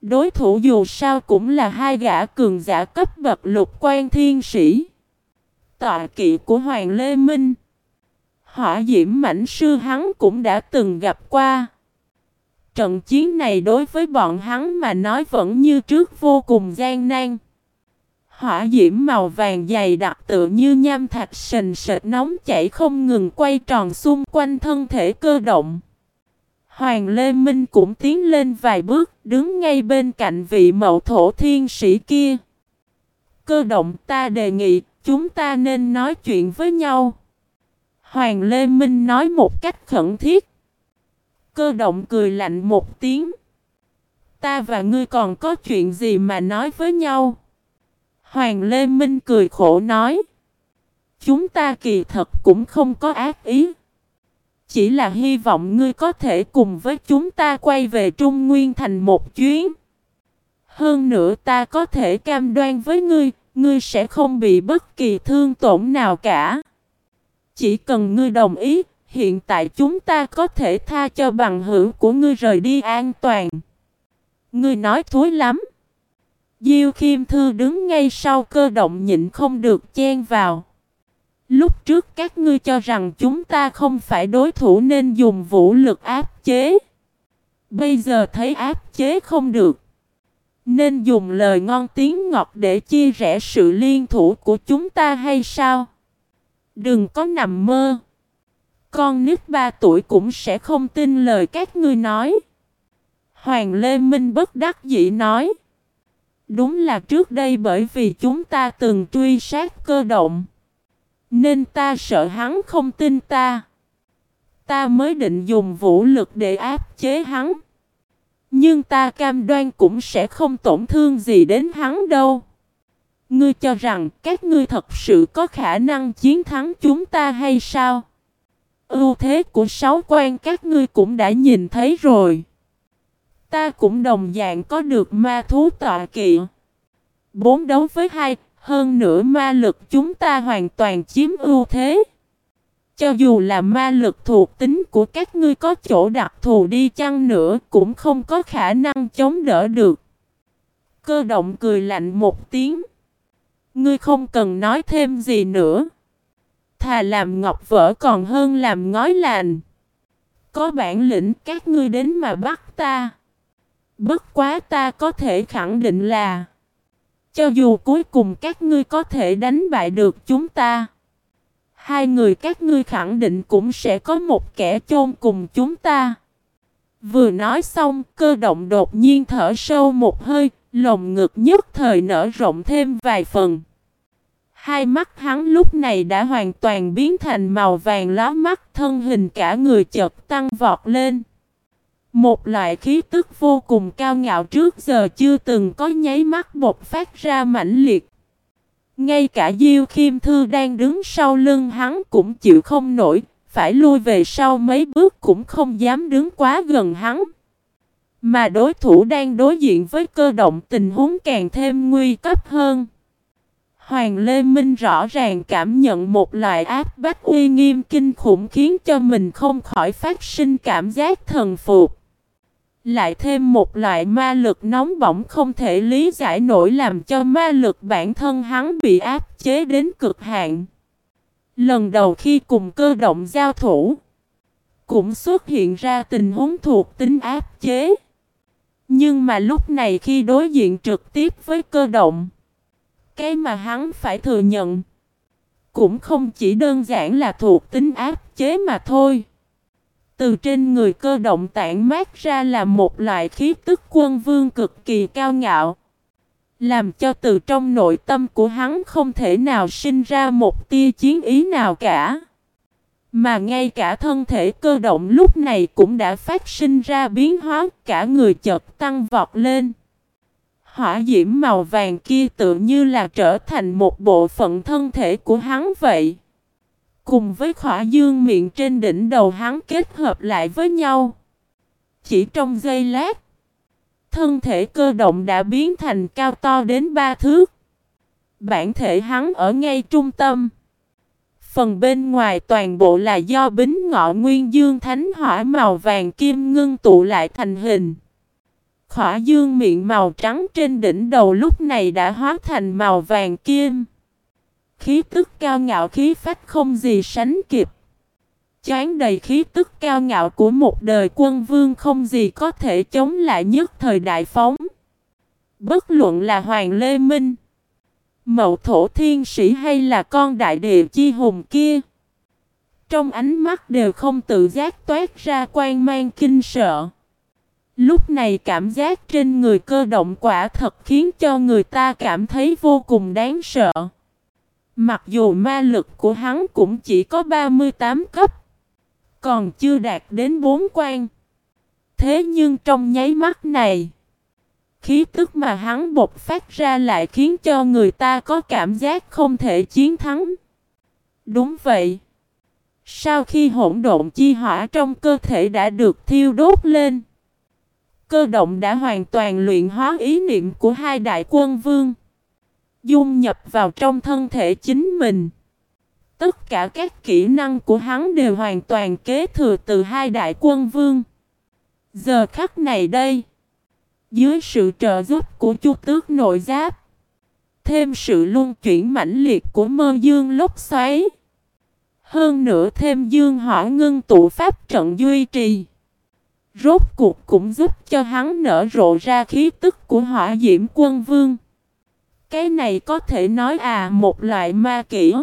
Đối thủ dù sao cũng là hai gã cường giả cấp bậc lục quan thiên sĩ. Tọa kỵ của Hoàng Lê Minh. Hỏa diễm mảnh sư hắn cũng đã từng gặp qua. Trận chiến này đối với bọn hắn mà nói vẫn như trước vô cùng gian nan. Hỏa diễm màu vàng dày đặc tựa như nham thạch sình sệt nóng chảy không ngừng quay tròn xung quanh thân thể cơ động. Hoàng Lê Minh cũng tiến lên vài bước, đứng ngay bên cạnh vị mậu thổ thiên sĩ kia. Cơ động ta đề nghị, chúng ta nên nói chuyện với nhau. Hoàng Lê Minh nói một cách khẩn thiết. Cơ động cười lạnh một tiếng. Ta và ngươi còn có chuyện gì mà nói với nhau? Hoàng Lê Minh cười khổ nói. Chúng ta kỳ thật cũng không có ác ý. Chỉ là hy vọng ngươi có thể cùng với chúng ta quay về Trung Nguyên thành một chuyến. Hơn nữa ta có thể cam đoan với ngươi, ngươi sẽ không bị bất kỳ thương tổn nào cả. Chỉ cần ngươi đồng ý, hiện tại chúng ta có thể tha cho bằng hữu của ngươi rời đi an toàn. Ngươi nói thối lắm. Diêu Khiêm Thư đứng ngay sau cơ động nhịn không được chen vào. Lúc trước các ngươi cho rằng chúng ta không phải đối thủ nên dùng vũ lực áp chế. Bây giờ thấy áp chế không được. Nên dùng lời ngon tiếng ngọt để chia rẽ sự liên thủ của chúng ta hay sao? Đừng có nằm mơ. Con nít ba tuổi cũng sẽ không tin lời các ngươi nói. Hoàng Lê Minh bất đắc dĩ nói. Đúng là trước đây bởi vì chúng ta từng truy sát cơ động. Nên ta sợ hắn không tin ta. Ta mới định dùng vũ lực để áp chế hắn. Nhưng ta cam đoan cũng sẽ không tổn thương gì đến hắn đâu. Ngươi cho rằng các ngươi thật sự có khả năng chiến thắng chúng ta hay sao? Ưu thế của sáu quan các ngươi cũng đã nhìn thấy rồi. Ta cũng đồng dạng có được ma thú tọa kỵ. Bốn đấu với hai, hơn nữa ma lực chúng ta hoàn toàn chiếm ưu thế. Cho dù là ma lực thuộc tính của các ngươi có chỗ đặc thù đi chăng nữa cũng không có khả năng chống đỡ được. Cơ động cười lạnh một tiếng. Ngươi không cần nói thêm gì nữa. Thà làm ngọc vỡ còn hơn làm ngói lành. Có bản lĩnh các ngươi đến mà bắt ta. Bất quá ta có thể khẳng định là cho dù cuối cùng các ngươi có thể đánh bại được chúng ta, hai người các ngươi khẳng định cũng sẽ có một kẻ chôn cùng chúng ta. Vừa nói xong, cơ động đột nhiên thở sâu một hơi, lồng ngực nhất thời nở rộng thêm vài phần. Hai mắt hắn lúc này đã hoàn toàn biến thành màu vàng lá mắt thân hình cả người chợt tăng vọt lên. Một loại khí tức vô cùng cao ngạo trước giờ chưa từng có nháy mắt bột phát ra mãnh liệt. Ngay cả Diêu Khiêm Thư đang đứng sau lưng hắn cũng chịu không nổi, phải lui về sau mấy bước cũng không dám đứng quá gần hắn. Mà đối thủ đang đối diện với cơ động tình huống càng thêm nguy cấp hơn. Hoàng Lê Minh rõ ràng cảm nhận một loại áp bách uy nghiêm kinh khủng khiến cho mình không khỏi phát sinh cảm giác thần phục. Lại thêm một loại ma lực nóng bỏng không thể lý giải nổi làm cho ma lực bản thân hắn bị áp chế đến cực hạn. Lần đầu khi cùng cơ động giao thủ, cũng xuất hiện ra tình huống thuộc tính áp chế. Nhưng mà lúc này khi đối diện trực tiếp với cơ động, Cái mà hắn phải thừa nhận cũng không chỉ đơn giản là thuộc tính áp chế mà thôi. Từ trên người cơ động tản mát ra là một loại khí tức quân vương cực kỳ cao ngạo. Làm cho từ trong nội tâm của hắn không thể nào sinh ra một tia chiến ý nào cả. Mà ngay cả thân thể cơ động lúc này cũng đã phát sinh ra biến hóa, cả người chợt tăng vọt lên. Hỏa diễm màu vàng kia tự như là trở thành một bộ phận thân thể của hắn vậy. Cùng với khỏa dương miệng trên đỉnh đầu hắn kết hợp lại với nhau. Chỉ trong giây lát, thân thể cơ động đã biến thành cao to đến ba thước. Bản thể hắn ở ngay trung tâm. Phần bên ngoài toàn bộ là do bính ngọ nguyên dương thánh hỏa màu vàng kim ngưng tụ lại thành hình. Khỏa dương miệng màu trắng trên đỉnh đầu lúc này đã hóa thành màu vàng kim. Khí tức cao ngạo khí phách không gì sánh kịp. Chán đầy khí tức cao ngạo của một đời quân vương không gì có thể chống lại nhất thời đại phóng. Bất luận là Hoàng Lê Minh, Mậu Thổ Thiên Sĩ hay là con đại địa chi hùng kia. Trong ánh mắt đều không tự giác toát ra quan mang kinh sợ. Lúc này cảm giác trên người cơ động quả thật khiến cho người ta cảm thấy vô cùng đáng sợ. Mặc dù ma lực của hắn cũng chỉ có 38 cấp, còn chưa đạt đến 4 quan. Thế nhưng trong nháy mắt này, khí tức mà hắn bộc phát ra lại khiến cho người ta có cảm giác không thể chiến thắng. Đúng vậy. Sau khi hỗn độn chi hỏa trong cơ thể đã được thiêu đốt lên, cơ động đã hoàn toàn luyện hóa ý niệm của hai đại quân vương. Dung nhập vào trong thân thể chính mình. Tất cả các kỹ năng của hắn đều hoàn toàn kế thừa từ hai đại quân vương. Giờ khắc này đây, dưới sự trợ giúp của chu tước nội giáp, thêm sự luân chuyển mãnh liệt của mơ dương lốc xoáy, hơn nữa thêm dương hỏa ngưng tụ pháp trận duy trì. Rốt cuộc cũng giúp cho hắn nở rộ ra khí tức của hỏa diễm quân vương. Cái này có thể nói à một loại ma kỹ.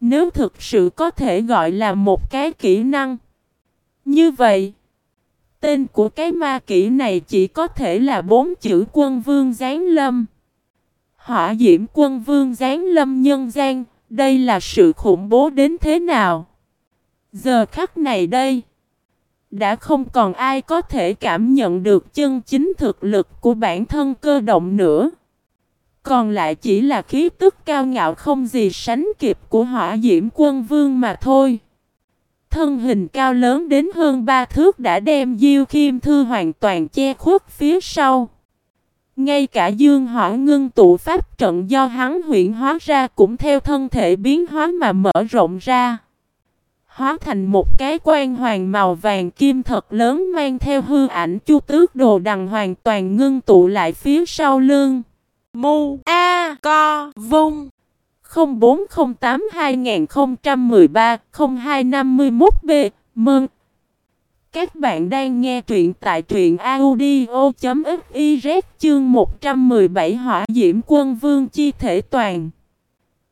Nếu thực sự có thể gọi là một cái kỹ năng. Như vậy, tên của cái ma kỹ này chỉ có thể là bốn chữ quân vương giáng lâm. Hỏa diễm quân vương giáng lâm nhân gian, đây là sự khủng bố đến thế nào? Giờ khắc này đây, đã không còn ai có thể cảm nhận được chân chính thực lực của bản thân cơ động nữa. Còn lại chỉ là khí tức cao ngạo không gì sánh kịp của hỏa diễm quân vương mà thôi. Thân hình cao lớn đến hơn ba thước đã đem Diêu Khiêm Thư hoàn toàn che khuất phía sau. Ngay cả dương hỏa ngưng tụ pháp trận do hắn huyện hóa ra cũng theo thân thể biến hóa mà mở rộng ra hóa thành một cái quan hoàng màu vàng kim thật lớn mang theo hư ảnh chu tước đồ đằng hoàn toàn ngưng tụ lại phía sau lưng. Mu A Co Vung. 0408 2013 0251 B. Mừng! Các bạn đang nghe truyện tại truyện audio.fiz chương 117 hỏa diễm quân vương chi thể toàn.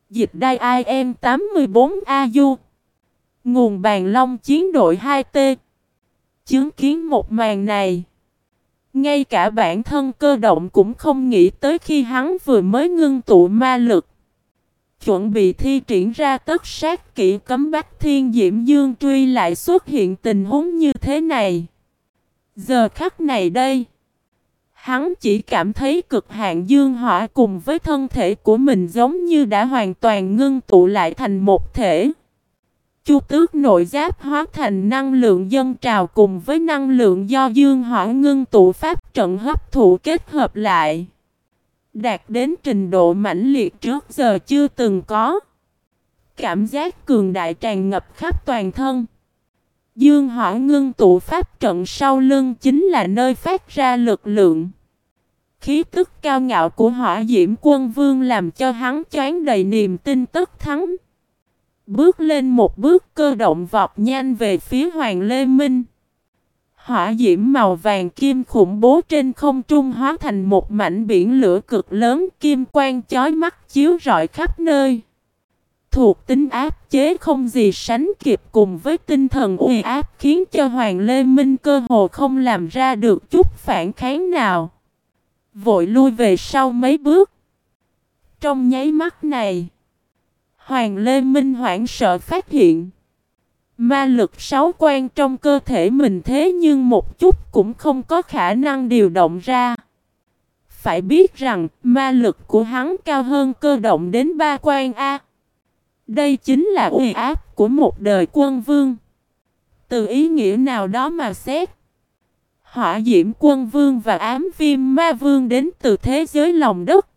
Dịch đai IM 84 AU Nguồn bàn long chiến đội 2T Chứng kiến một màn này. Ngay cả bản thân cơ động cũng không nghĩ tới khi hắn vừa mới ngưng tụ ma lực. Chuẩn bị thi triển ra tất sát kỹ cấm bách thiên diễm dương truy lại xuất hiện tình huống như thế này. Giờ khắc này đây, Hắn chỉ cảm thấy cực hạn dương hỏa cùng với thân thể của mình giống như đã hoàn toàn ngưng tụ lại thành một thể. Chu tước nội giáp hóa thành năng lượng dân trào cùng với năng lượng do dương hỏa ngưng tụ pháp trận hấp thụ kết hợp lại. Đạt đến trình độ mãnh liệt trước giờ chưa từng có. Cảm giác cường đại tràn ngập khắp toàn thân. Dương hỏa ngưng tụ pháp trận sau lưng chính là nơi phát ra lực lượng. Khí tức cao ngạo của hỏa diễm quân vương làm cho hắn choáng đầy niềm tin tất thắng. Bước lên một bước cơ động vọt nhanh về phía Hoàng Lê Minh. Hỏa diễm màu vàng kim khủng bố trên không trung hóa thành một mảnh biển lửa cực lớn kim quang chói mắt chiếu rọi khắp nơi. Thuộc tính áp chế không gì sánh kịp cùng với tinh thần uy áp khiến cho Hoàng Lê Minh cơ hồ không làm ra được chút phản kháng nào. Vội lui về sau mấy bước. Trong nháy mắt này, Hoàng Lê Minh hoảng sợ phát hiện. Ma lực sáu quan trong cơ thể mình thế nhưng một chút cũng không có khả năng điều động ra. Phải biết rằng, ma lực của hắn cao hơn cơ động đến ba quan A. Đây chính là uy áp của một đời quân vương. Từ ý nghĩa nào đó mà xét. Hỏa diễm quân vương và ám viêm ma vương đến từ thế giới lòng đất.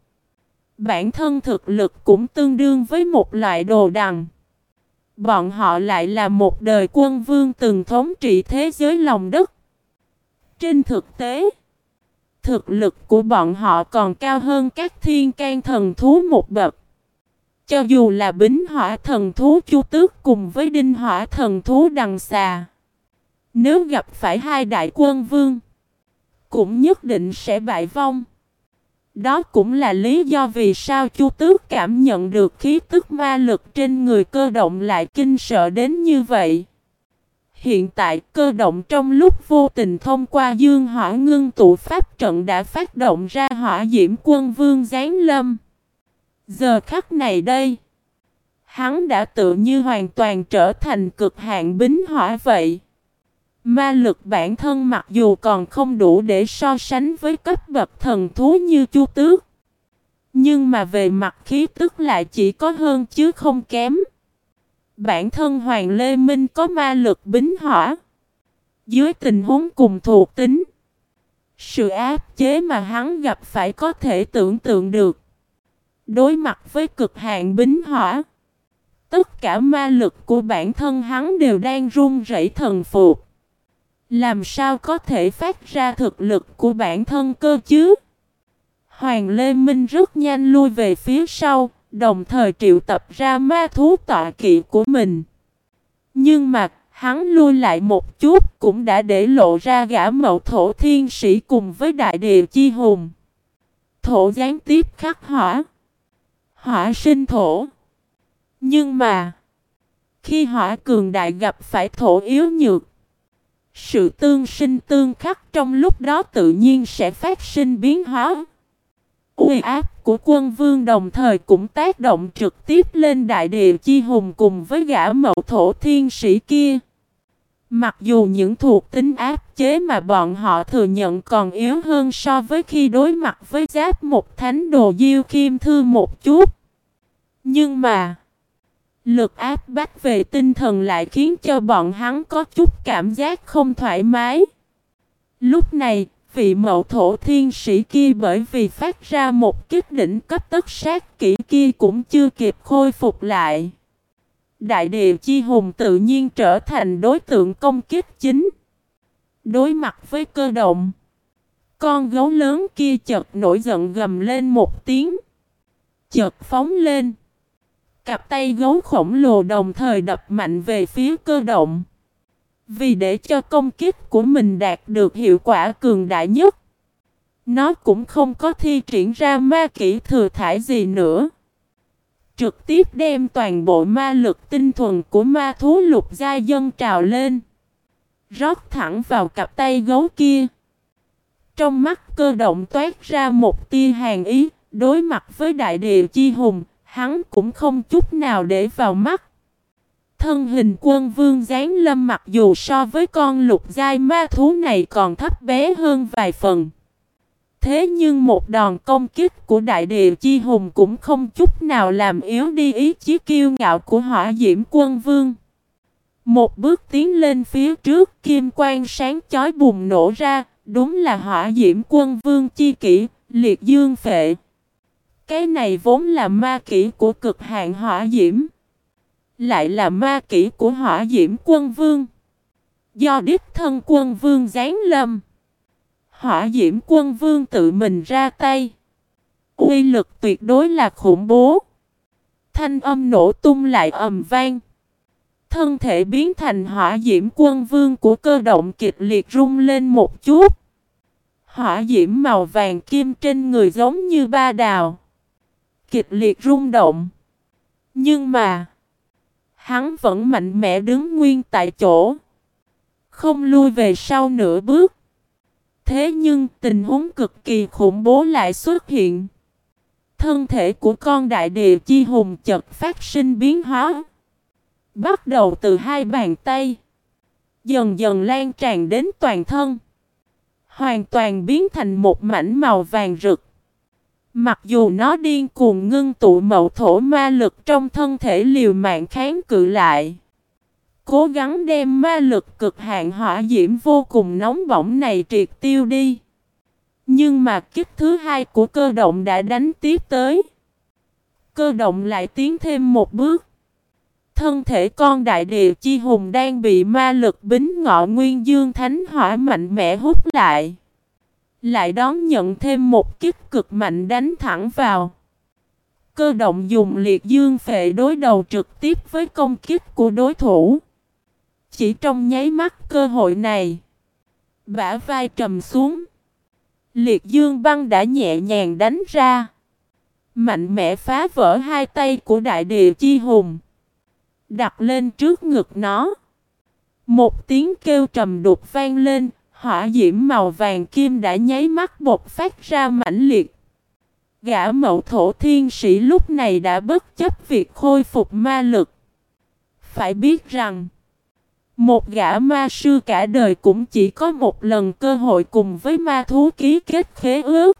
Bản thân thực lực cũng tương đương với một loại đồ đằng. Bọn họ lại là một đời quân vương từng thống trị thế giới lòng đất. Trên thực tế, thực lực của bọn họ còn cao hơn các thiên can thần thú một bậc. Cho dù là bính hỏa thần thú chu tước cùng với đinh hỏa thần thú đằng xà. Nếu gặp phải hai đại quân vương, cũng nhất định sẽ bại vong. Đó cũng là lý do vì sao Chu Tước cảm nhận được khí tức ma lực trên người cơ động lại kinh sợ đến như vậy. Hiện tại cơ động trong lúc vô tình thông qua dương hỏa ngưng tụ pháp trận đã phát động ra hỏa diễm quân vương giáng lâm. Giờ khắc này đây, hắn đã tự như hoàn toàn trở thành cực hạn bính hỏa vậy. Ma lực bản thân mặc dù còn không đủ để so sánh với cấp bậc thần thú như chu tước. Nhưng mà về mặt khí tức lại chỉ có hơn chứ không kém. Bản thân Hoàng Lê Minh có ma lực bính hỏa. Dưới tình huống cùng thuộc tính. Sự áp chế mà hắn gặp phải có thể tưởng tượng được. Đối mặt với cực hạn bính hỏa. Tất cả ma lực của bản thân hắn đều đang run rẩy thần phục. Làm sao có thể phát ra thực lực của bản thân cơ chứ? Hoàng Lê Minh rất nhanh lui về phía sau, đồng thời triệu tập ra ma thú tọa kỵ của mình. Nhưng mà, hắn lui lại một chút cũng đã để lộ ra gã mậu thổ thiên sĩ cùng với đại địa chi hùng. Thổ gián tiếp khắc hỏa. Hỏa sinh thổ. Nhưng mà, khi hỏa cường đại gặp phải thổ yếu nhược, sự tương sinh tương khắc trong lúc đó tự nhiên sẽ phát sinh biến hóa. Uy áp của quân vương đồng thời cũng tác động trực tiếp lên đại địa chi hùng cùng với gã mậu thổ thiên sĩ kia. Mặc dù những thuộc tính áp chế mà bọn họ thừa nhận còn yếu hơn so với khi đối mặt với giáp một thánh đồ diêu kim thư một chút. Nhưng mà, Lực áp bách về tinh thần lại khiến cho bọn hắn có chút cảm giác không thoải mái. Lúc này, vị mậu thổ thiên sĩ kia bởi vì phát ra một kích đỉnh cấp tất sát kỹ kia cũng chưa kịp khôi phục lại. Đại địa chi hùng tự nhiên trở thành đối tượng công kích chính. Đối mặt với cơ động. Con gấu lớn kia chợt nổi giận gầm lên một tiếng. Chợt phóng lên. Cặp tay gấu khổng lồ đồng thời đập mạnh về phía cơ động. Vì để cho công kích của mình đạt được hiệu quả cường đại nhất. Nó cũng không có thi triển ra ma kỹ thừa thải gì nữa. Trực tiếp đem toàn bộ ma lực tinh thuần của ma thú lục gia dân trào lên. Rót thẳng vào cặp tay gấu kia. Trong mắt cơ động toát ra một tia hàng ý, đối mặt với đại địa chi hùng, hắn cũng không chút nào để vào mắt. Thân hình quân vương giáng lâm mặc dù so với con lục giai ma thú này còn thấp bé hơn vài phần. Thế nhưng một đòn công kích của đại địa chi hùng cũng không chút nào làm yếu đi ý chí kiêu ngạo của hỏa diễm quân vương. Một bước tiến lên phía trước kim quang sáng chói bùng nổ ra, đúng là hỏa diễm quân vương chi kỷ, liệt dương phệ. Cái này vốn là ma kỹ của cực hạn hỏa diễm. Lại là ma kỹ của hỏa diễm quân vương. Do đích thân quân vương giáng lâm. Hỏa diễm quân vương tự mình ra tay. Uy lực tuyệt đối là khủng bố. Thanh âm nổ tung lại ầm vang. Thân thể biến thành hỏa diễm quân vương của cơ động kịch liệt rung lên một chút. Hỏa diễm màu vàng kim trên người giống như ba đào. Kịch liệt rung động. Nhưng mà, hắn vẫn mạnh mẽ đứng nguyên tại chỗ. Không lui về sau nửa bước. Thế nhưng tình huống cực kỳ khủng bố lại xuất hiện. Thân thể của con đại địa chi hùng chật phát sinh biến hóa. Bắt đầu từ hai bàn tay. Dần dần lan tràn đến toàn thân. Hoàn toàn biến thành một mảnh màu vàng rực. Mặc dù nó điên cuồng ngưng tụ mậu thổ ma lực trong thân thể liều mạng kháng cự lại. Cố gắng đem ma lực cực hạn hỏa diễm vô cùng nóng bỏng này triệt tiêu đi. Nhưng mà kích thứ hai của cơ động đã đánh tiếp tới. Cơ động lại tiến thêm một bước. Thân thể con đại địa chi hùng đang bị ma lực bính ngọ nguyên dương thánh hỏa mạnh mẽ hút lại. Lại đón nhận thêm một kích cực mạnh đánh thẳng vào. Cơ động dùng liệt dương phệ đối đầu trực tiếp với công kích của đối thủ. Chỉ trong nháy mắt cơ hội này, bả vai trầm xuống. Liệt dương băng đã nhẹ nhàng đánh ra. Mạnh mẽ phá vỡ hai tay của đại địa chi hùng. Đặt lên trước ngực nó. Một tiếng kêu trầm đục vang lên, hỏa diễm màu vàng kim đã nháy mắt bột phát ra mãnh liệt. Gã mậu thổ thiên sĩ lúc này đã bất chấp việc khôi phục ma lực. Phải biết rằng, một gã ma sư cả đời cũng chỉ có một lần cơ hội cùng với ma thú ký kết khế ước.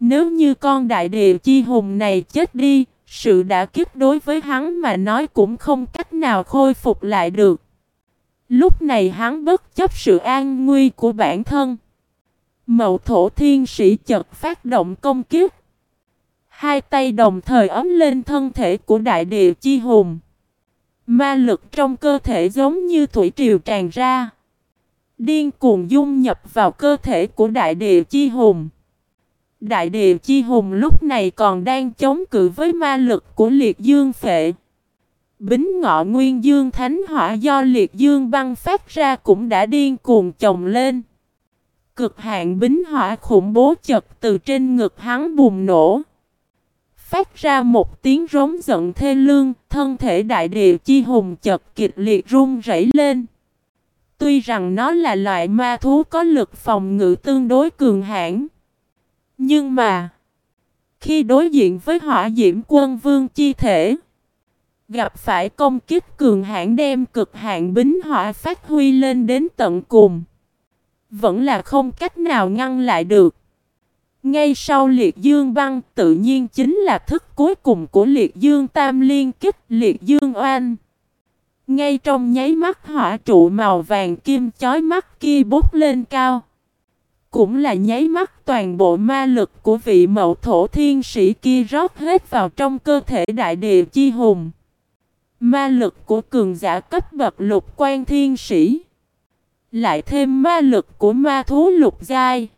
Nếu như con đại địa chi hùng này chết đi, sự đã kiếp đối với hắn mà nói cũng không cách nào khôi phục lại được. Lúc này hắn bất chấp sự an nguy của bản thân. Mậu thổ thiên sĩ chợt phát động công kiếp. Hai tay đồng thời ấm lên thân thể của đại địa chi hùng. Ma lực trong cơ thể giống như thủy triều tràn ra. Điên cuồng dung nhập vào cơ thể của đại địa chi hùng. Đại địa chi hùng lúc này còn đang chống cự với ma lực của liệt dương phệ. Bính ngọ nguyên dương thánh hỏa do liệt dương băng phát ra cũng đã điên cuồng chồng lên. Cực hạn bính hỏa khủng bố chật từ trên ngực hắn bùng nổ. Phát ra một tiếng rống giận thê lương, thân thể đại địa chi hùng chật kịch liệt run rẩy lên. Tuy rằng nó là loại ma thú có lực phòng ngự tương đối cường hãn Nhưng mà, khi đối diện với hỏa diễm quân vương chi thể, gặp phải công kích cường hãn đem cực hạn bính hỏa phát huy lên đến tận cùng, vẫn là không cách nào ngăn lại được. Ngay sau liệt dương băng tự nhiên chính là thức cuối cùng của liệt dương tam liên kích liệt dương oanh. Ngay trong nháy mắt hỏa trụ màu vàng kim chói mắt kia bút lên cao. Cũng là nháy mắt toàn bộ ma lực của vị mậu thổ thiên sĩ kia rót hết vào trong cơ thể đại địa chi hùng. Ma lực của cường giả cấp bậc lục quan thiên sĩ. Lại thêm ma lực của ma thú lục giai.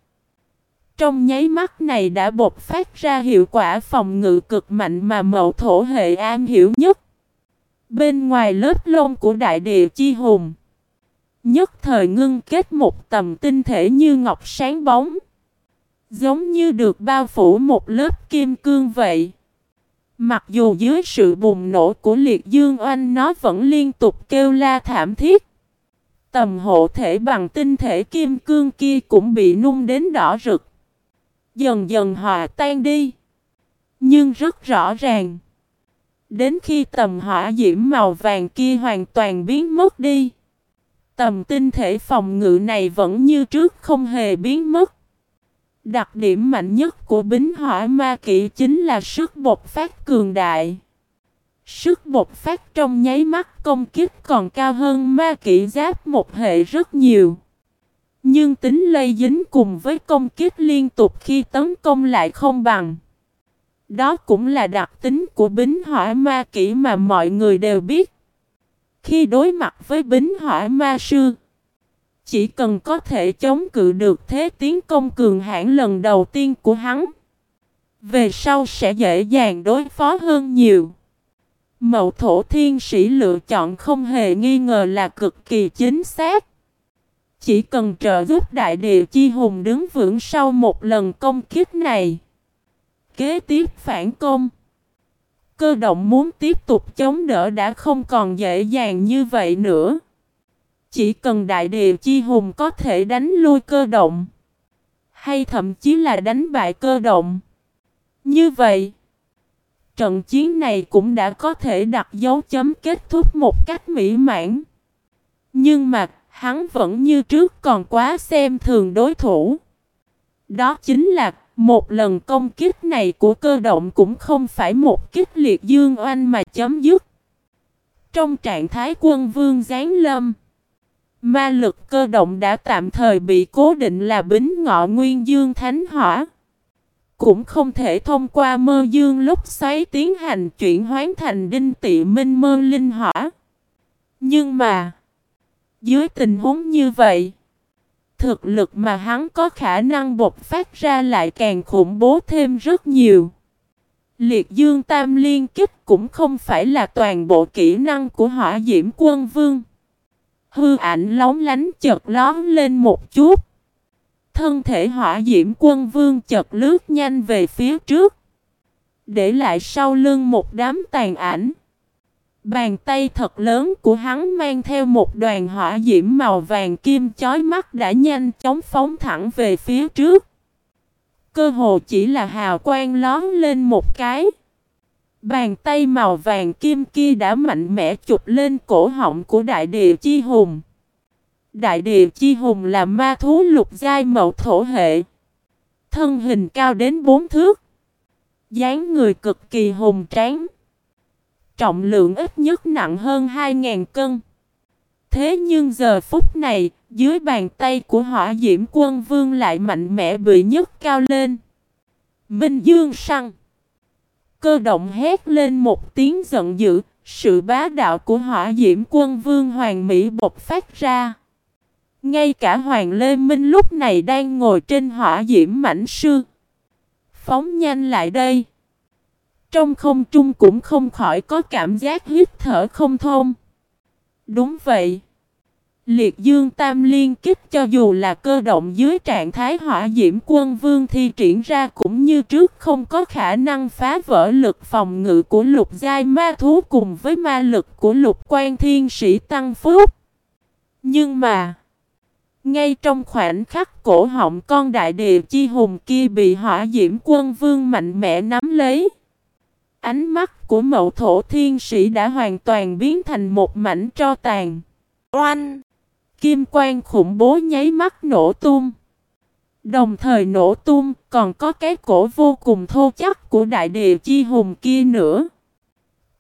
Trong nháy mắt này đã bộc phát ra hiệu quả phòng ngự cực mạnh mà mậu thổ hệ an hiểu nhất. Bên ngoài lớp lông của đại địa chi hùng. Nhất thời ngưng kết một tầm tinh thể như ngọc sáng bóng. Giống như được bao phủ một lớp kim cương vậy. Mặc dù dưới sự bùng nổ của liệt dương oanh nó vẫn liên tục kêu la thảm thiết. Tầm hộ thể bằng tinh thể kim cương kia cũng bị nung đến đỏ rực. Dần dần hòa tan đi. Nhưng rất rõ ràng. Đến khi tầm hỏa diễm màu vàng kia hoàn toàn biến mất đi. Tầm tinh thể phòng ngự này vẫn như trước không hề biến mất. Đặc điểm mạnh nhất của bính hỏa ma kỵ chính là sức bộc phát cường đại. Sức bộc phát trong nháy mắt công kích còn cao hơn ma kỵ giáp một hệ rất nhiều. Nhưng tính lây dính cùng với công kích liên tục khi tấn công lại không bằng. Đó cũng là đặc tính của bính hỏa ma kỹ mà mọi người đều biết. Khi đối mặt với bính hỏa ma sư, chỉ cần có thể chống cự được thế tiến công cường hãn lần đầu tiên của hắn, về sau sẽ dễ dàng đối phó hơn nhiều. Mậu thổ thiên sĩ lựa chọn không hề nghi ngờ là cực kỳ chính xác. Chỉ cần trợ giúp đại địa chi hùng đứng vững sau một lần công kích này. Kế tiếp phản công. Cơ động muốn tiếp tục chống đỡ đã không còn dễ dàng như vậy nữa. Chỉ cần đại địa chi hùng có thể đánh lui cơ động. Hay thậm chí là đánh bại cơ động. Như vậy, trận chiến này cũng đã có thể đặt dấu chấm kết thúc một cách mỹ mãn. Nhưng mà, hắn vẫn như trước còn quá xem thường đối thủ. Đó chính là một lần công kích này của cơ động cũng không phải một kích liệt dương oanh mà chấm dứt. Trong trạng thái quân vương giáng lâm, ma lực cơ động đã tạm thời bị cố định là bính ngọ nguyên dương thánh hỏa. Cũng không thể thông qua mơ dương lúc xoáy tiến hành chuyển hoán thành đinh tị minh mơ linh hỏa. Nhưng mà, dưới tình huống như vậy, thực lực mà hắn có khả năng bộc phát ra lại càng khủng bố thêm rất nhiều. Liệt dương tam liên kích cũng không phải là toàn bộ kỹ năng của hỏa diễm quân vương. Hư ảnh lóng lánh chợt lón lên một chút. Thân thể hỏa diễm quân vương chợt lướt nhanh về phía trước. Để lại sau lưng một đám tàn ảnh. Bàn tay thật lớn của hắn mang theo một đoàn hỏa diễm màu vàng kim chói mắt đã nhanh chóng phóng thẳng về phía trước. Cơ hồ chỉ là hào quang lón lên một cái. Bàn tay màu vàng kim kia đã mạnh mẽ chụp lên cổ họng của đại địa chi hùng. Đại địa chi hùng là ma thú lục giai mậu thổ hệ. Thân hình cao đến bốn thước. dáng người cực kỳ hùng tráng trọng lượng ít nhất nặng hơn 2.000 cân. Thế nhưng giờ phút này, dưới bàn tay của hỏa diễm quân vương lại mạnh mẽ bị nhấc cao lên. Minh Dương Săng Cơ động hét lên một tiếng giận dữ, sự bá đạo của hỏa diễm quân vương hoàng mỹ bộc phát ra. Ngay cả Hoàng Lê Minh lúc này đang ngồi trên hỏa diễm mảnh sư. Phóng nhanh lại đây. Trong không trung cũng không khỏi có cảm giác hít thở không thông. Đúng vậy. Liệt dương tam liên kích cho dù là cơ động dưới trạng thái hỏa diễm quân vương thi triển ra cũng như trước không có khả năng phá vỡ lực phòng ngự của lục giai ma thú cùng với ma lực của lục quan thiên sĩ tăng phúc. Nhưng mà, ngay trong khoảnh khắc cổ họng con đại địa chi hùng kia bị hỏa diễm quân vương mạnh mẽ nắm lấy. Ánh mắt của mậu thổ thiên sĩ đã hoàn toàn biến thành một mảnh tro tàn. Oanh! Kim quang khủng bố nháy mắt nổ tung. Đồng thời nổ tung còn có cái cổ vô cùng thô chắc của đại địa chi hùng kia nữa.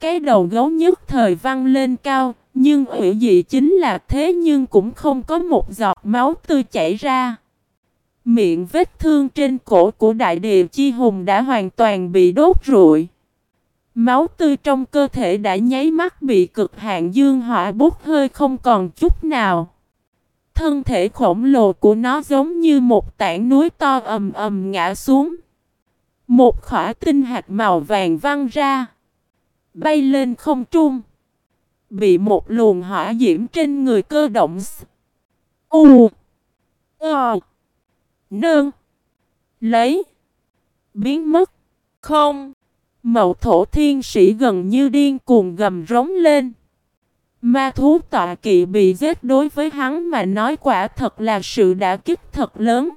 Cái đầu gấu nhất thời văng lên cao, nhưng ủy dị chính là thế nhưng cũng không có một giọt máu tươi chảy ra. Miệng vết thương trên cổ của đại địa chi hùng đã hoàn toàn bị đốt rụi. Máu tươi trong cơ thể đã nháy mắt bị cực hạn dương hỏa bút hơi không còn chút nào. Thân thể khổng lồ của nó giống như một tảng núi to ầm ầm ngã xuống. Một khỏa tinh hạt màu vàng văng ra. Bay lên không trung. Bị một luồng hỏa diễm trên người cơ động. U. Ờ. Nương. Lấy. Biến mất. Không. Mậu thổ thiên sĩ gần như điên cuồng gầm rống lên. Ma thú tọa kỵ bị giết đối với hắn mà nói quả thật là sự đã kích thật lớn.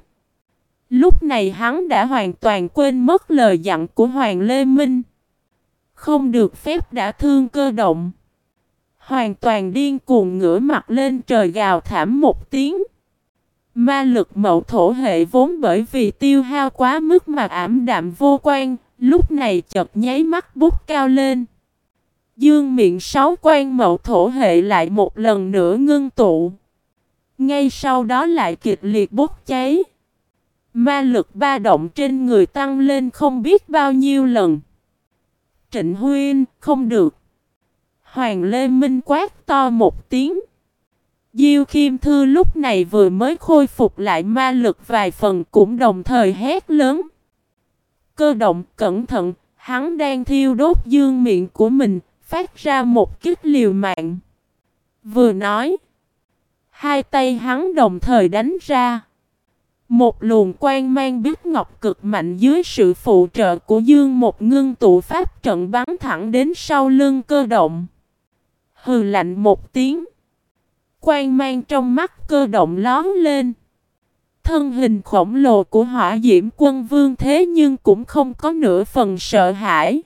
Lúc này hắn đã hoàn toàn quên mất lời dặn của Hoàng Lê Minh. Không được phép đã thương cơ động. Hoàn toàn điên cuồng ngửa mặt lên trời gào thảm một tiếng. Ma lực mậu thổ hệ vốn bởi vì tiêu hao quá mức mà ảm đạm vô quan, Lúc này chợt nháy mắt bút cao lên. Dương miệng sáu quan mậu thổ hệ lại một lần nữa ngưng tụ. Ngay sau đó lại kịch liệt bốc cháy. Ma lực ba động trên người tăng lên không biết bao nhiêu lần. Trịnh Huyên, không được. Hoàng Lê Minh quát to một tiếng. Diêu Khiêm Thư lúc này vừa mới khôi phục lại ma lực vài phần cũng đồng thời hét lớn. Cơ động, cẩn thận, hắn đang thiêu đốt dương miệng của mình, phát ra một kích liều mạng. Vừa nói, hai tay hắn đồng thời đánh ra. Một luồng quang mang biết ngọc cực mạnh dưới sự phụ trợ của dương một ngưng tụ pháp trận bắn thẳng đến sau lưng cơ động. Hừ lạnh một tiếng. Quang mang trong mắt cơ động lón lên. Thân hình khổng lồ của hỏa diễm quân vương thế nhưng cũng không có nửa phần sợ hãi.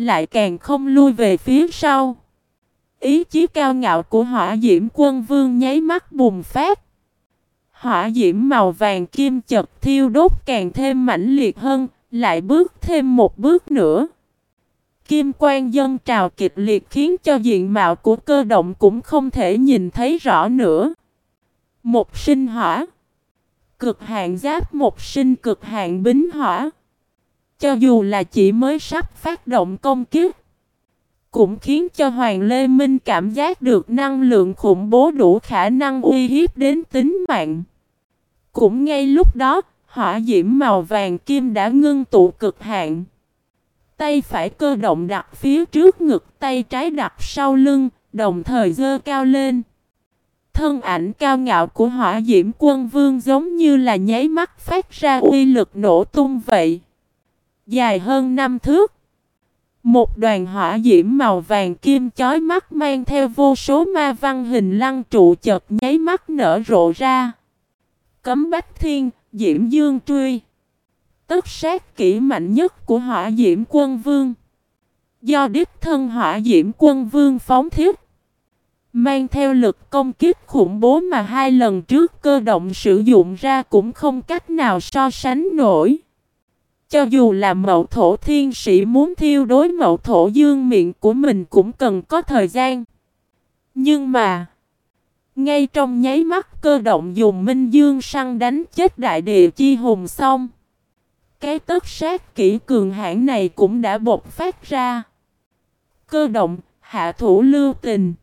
Lại càng không lui về phía sau. Ý chí cao ngạo của hỏa diễm quân vương nháy mắt bùng phát. Hỏa diễm màu vàng kim chật thiêu đốt càng thêm mãnh liệt hơn, lại bước thêm một bước nữa. Kim quang dân trào kịch liệt khiến cho diện mạo của cơ động cũng không thể nhìn thấy rõ nữa. Một sinh hỏa Cực hạn giáp một sinh cực hạn bính hỏa cho dù là chỉ mới sắp phát động công kiếp Cũng khiến cho Hoàng Lê Minh cảm giác được năng lượng khủng bố đủ khả năng uy hiếp đến tính mạng cũng ngay lúc đó, hỏa diễm màu vàng kim đã ngưng tụ cực hạn. Tay phải cơ động đặt phía trước ngực, tay trái đặt sau lưng, đồng thời dơ cao lên. Thân ảnh cao ngạo của hỏa diễm quân vương giống như là nháy mắt phát ra uy lực nổ tung vậy. Dài hơn năm thước. Một đoàn hỏa diễm màu vàng kim chói mắt mang theo vô số ma văn hình lăng trụ chợt nháy mắt nở rộ ra. Cấm Bách Thiên, Diễm Dương Truy Tất sát kỹ mạnh nhất của hỏa diễm quân vương Do đích thân hỏa diễm quân vương phóng thiết Mang theo lực công kích khủng bố mà hai lần trước cơ động sử dụng ra cũng không cách nào so sánh nổi cho dù là mậu thổ thiên sĩ muốn thiêu đối mậu thổ dương miệng của mình cũng cần có thời gian Nhưng mà ngay trong nháy mắt cơ động dùng minh dương săn đánh chết đại địa chi hùng xong. Cái tất sát kỹ cường hãn này cũng đã bộc phát ra. Cơ động, hạ thủ lưu tình.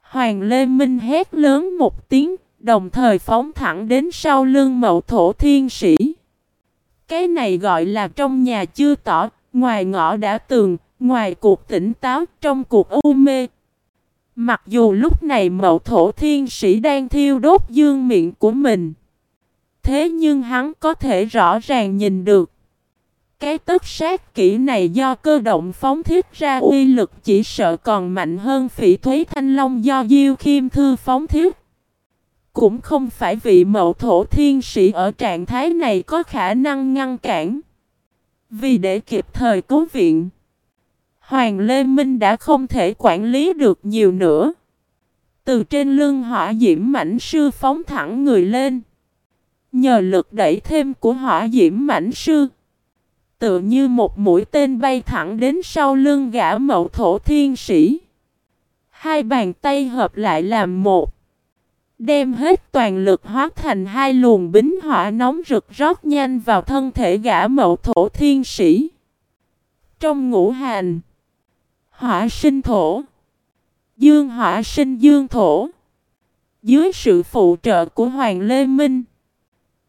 Hoàng Lê Minh hét lớn một tiếng, đồng thời phóng thẳng đến sau lưng mậu thổ thiên sĩ. Cái này gọi là trong nhà chưa tỏ, ngoài ngõ đã tường, ngoài cuộc tỉnh táo, trong cuộc u mê, Mặc dù lúc này mậu thổ thiên sĩ đang thiêu đốt dương miệng của mình. Thế nhưng hắn có thể rõ ràng nhìn được. Cái tất sát kỹ này do cơ động phóng thiết ra uy lực chỉ sợ còn mạnh hơn phỉ thúy thanh long do Diêu Khiêm Thư phóng thiết. Cũng không phải vị mậu thổ thiên sĩ ở trạng thái này có khả năng ngăn cản. Vì để kịp thời cứu viện. Hoàng Lê Minh đã không thể quản lý được nhiều nữa. Từ trên lưng hỏa diễm mảnh sư phóng thẳng người lên. Nhờ lực đẩy thêm của hỏa diễm mảnh sư. Tựa như một mũi tên bay thẳng đến sau lưng gã mậu thổ thiên sĩ. Hai bàn tay hợp lại làm một. Đem hết toàn lực hóa thành hai luồng bính hỏa nóng rực rót nhanh vào thân thể gã mậu thổ thiên sĩ. Trong ngũ hành, Hỏa sinh thổ. Dương hỏa sinh dương thổ. Dưới sự phụ trợ của Hoàng Lê Minh.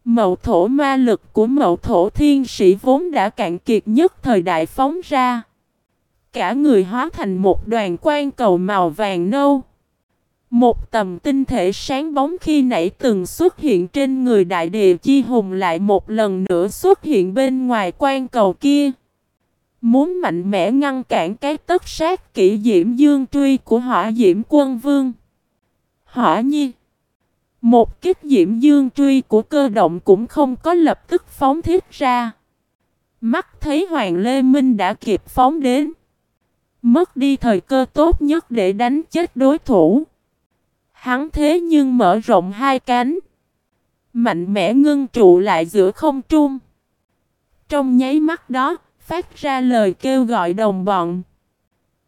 Mậu thổ ma lực của mậu thổ thiên sĩ vốn đã cạn kiệt nhất thời đại phóng ra. Cả người hóa thành một đoàn quan cầu màu vàng nâu. Một tầm tinh thể sáng bóng khi nãy từng xuất hiện trên người đại địa chi hùng lại một lần nữa xuất hiện bên ngoài quan cầu kia. Muốn mạnh mẽ ngăn cản cái tất sát kỹ diễm dương truy của hỏa diễm quân vương. Hỏa nhi. Một kích diễm dương truy của cơ động cũng không có lập tức phóng thiết ra. Mắt thấy Hoàng Lê Minh đã kịp phóng đến. Mất đi thời cơ tốt nhất để đánh chết đối thủ. Hắn thế nhưng mở rộng hai cánh. Mạnh mẽ ngưng trụ lại giữa không trung. Trong nháy mắt đó, phát ra lời kêu gọi đồng bọn.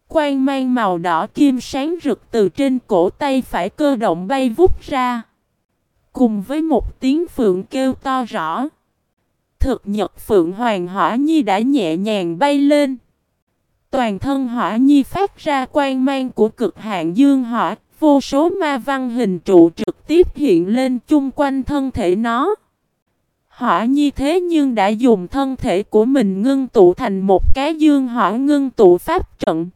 Quang mang màu đỏ kim sáng rực từ trên cổ tay phải cơ động bay vút ra. Cùng với một tiếng phượng kêu to rõ. Thực nhật phượng hoàng hỏa nhi đã nhẹ nhàng bay lên. Toàn thân hỏa nhi phát ra quang mang của cực hạn dương hỏa. Vô số ma văn hình trụ trực tiếp hiện lên chung quanh thân thể nó. Hỏa nhi thế nhưng đã dùng thân thể của mình ngưng tụ thành một cái dương hỏa ngưng tụ pháp trận.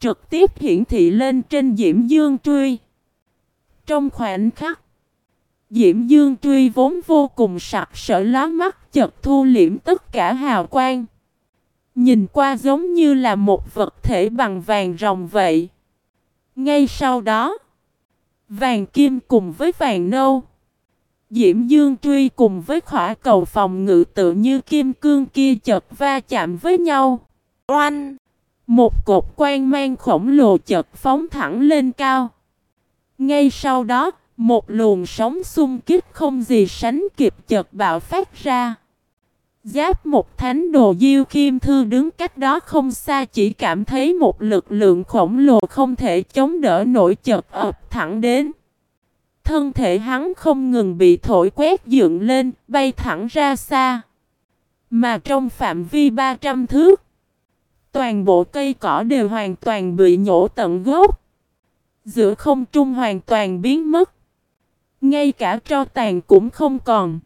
trực tiếp hiển thị lên trên Diễm Dương Truy. Trong khoảnh khắc, Diễm Dương Truy vốn vô cùng sặc sỡ lá mắt chật thu liễm tất cả hào quang. Nhìn qua giống như là một vật thể bằng vàng rồng vậy. Ngay sau đó, vàng kim cùng với vàng nâu. Diễm Dương truy cùng với khỏa cầu phòng ngự tự như kim cương kia chật va chạm với nhau. Oanh! Một cột quang mang khổng lồ chật phóng thẳng lên cao. Ngay sau đó, một luồng sóng xung kích không gì sánh kịp chật bạo phát ra. Giáp một thánh đồ diêu kim thư đứng cách đó không xa chỉ cảm thấy một lực lượng khổng lồ không thể chống đỡ nổi chợt ập thẳng đến. Thân thể hắn không ngừng bị thổi quét dựng lên, bay thẳng ra xa. Mà trong phạm vi 300 thước, toàn bộ cây cỏ đều hoàn toàn bị nhổ tận gốc. Giữa không trung hoàn toàn biến mất. Ngay cả tro tàn cũng không còn.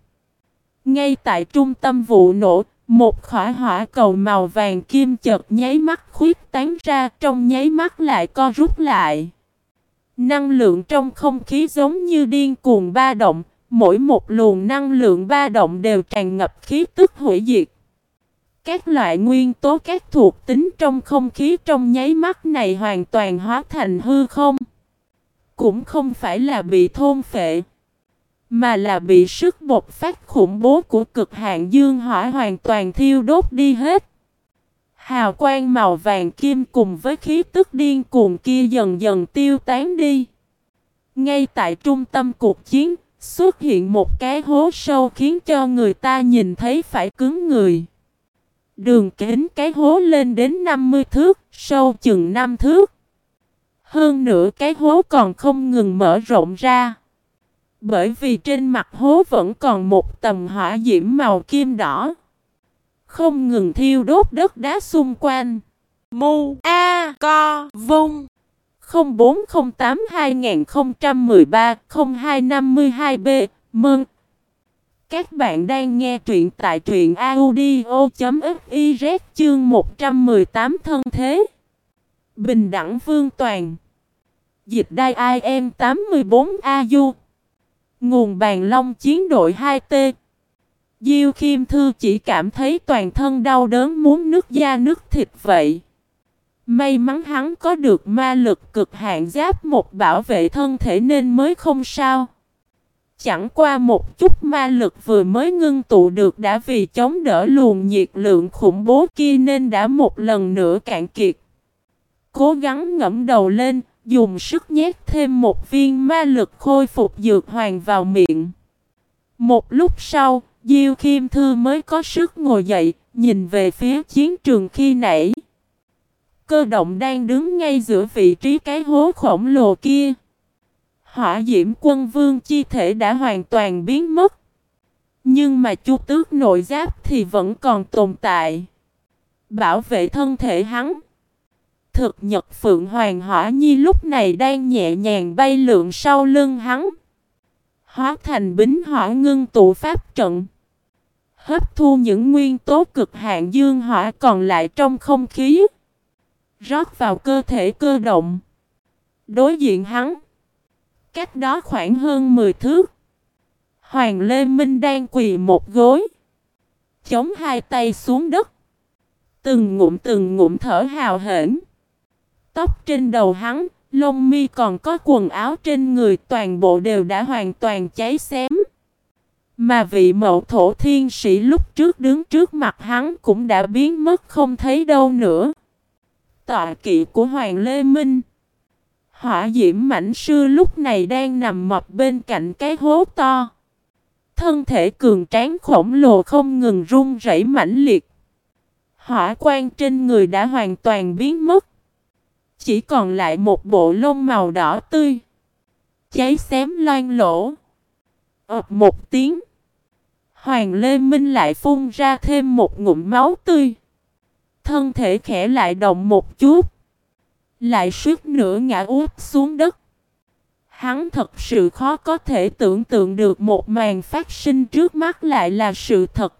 Ngay tại trung tâm vụ nổ, một khỏa hỏa cầu màu vàng kim chợt nháy mắt khuyết tán ra trong nháy mắt lại co rút lại. Năng lượng trong không khí giống như điên cuồng ba động, mỗi một luồng năng lượng ba động đều tràn ngập khí tức hủy diệt. Các loại nguyên tố các thuộc tính trong không khí trong nháy mắt này hoàn toàn hóa thành hư không. Cũng không phải là bị thôn phệ. Mà là bị sức bộc phát khủng bố của cực hạn dương hỏa hoàn toàn thiêu đốt đi hết. Hào quang màu vàng kim cùng với khí tức điên cuồng kia dần dần tiêu tán đi. Ngay tại trung tâm cuộc chiến, xuất hiện một cái hố sâu khiến cho người ta nhìn thấy phải cứng người. Đường kính cái hố lên đến 50 thước, sâu chừng 5 thước. Hơn nữa cái hố còn không ngừng mở rộng ra. Bởi vì trên mặt hố vẫn còn một tầm hỏa diễm màu kim đỏ. Không ngừng thiêu đốt đất đá xung quanh. Mu, A, Co, Vung 0408 2013 0252 B, Mừng! Các bạn đang nghe truyện tại truyện audio.fiz chương 118 thân thế. Bình đẳng vương toàn. Dịch đai IM 84AU. Nguồn bàn long chiến đội 2T. Diêu Khiêm Thư chỉ cảm thấy toàn thân đau đớn muốn nứt da nứt thịt vậy. May mắn hắn có được ma lực cực hạn giáp một bảo vệ thân thể nên mới không sao. Chẳng qua một chút ma lực vừa mới ngưng tụ được đã vì chống đỡ luồng nhiệt lượng khủng bố kia nên đã một lần nữa cạn kiệt. Cố gắng ngẫm đầu lên, dùng sức nhét thêm một viên ma lực khôi phục dược hoàng vào miệng. Một lúc sau, Diêu Khiêm Thư mới có sức ngồi dậy, nhìn về phía chiến trường khi nãy. Cơ động đang đứng ngay giữa vị trí cái hố khổng lồ kia. Hỏa diễm quân vương chi thể đã hoàn toàn biến mất. Nhưng mà chu tước nội giáp thì vẫn còn tồn tại. Bảo vệ thân thể hắn. Thực nhật phượng hoàng hỏa nhi lúc này đang nhẹ nhàng bay lượn sau lưng hắn. Hóa thành bính hỏa ngưng tụ pháp trận. Hấp thu những nguyên tố cực hạn dương hỏa còn lại trong không khí. Rót vào cơ thể cơ động. Đối diện hắn. Cách đó khoảng hơn 10 thước. Hoàng Lê Minh đang quỳ một gối. Chống hai tay xuống đất. Từng ngụm từng ngụm thở hào hển. Tóc trên đầu hắn, lông mi còn có quần áo trên người toàn bộ đều đã hoàn toàn cháy xém. Mà vị mậu thổ thiên sĩ lúc trước đứng trước mặt hắn cũng đã biến mất không thấy đâu nữa. Tọa kỵ của Hoàng Lê Minh Hỏa diễm mảnh sư lúc này đang nằm mập bên cạnh cái hố to. Thân thể cường tráng khổng lồ không ngừng run rẩy mãnh liệt. Hỏa quan trên người đã hoàn toàn biến mất. Chỉ còn lại một bộ lông màu đỏ tươi. Cháy xém loan lỗ. ập một tiếng. Hoàng Lê Minh lại phun ra thêm một ngụm máu tươi. Thân thể khẽ lại động một chút. Lại suýt nữa ngã úp xuống đất. Hắn thật sự khó có thể tưởng tượng được một màn phát sinh trước mắt lại là sự thật.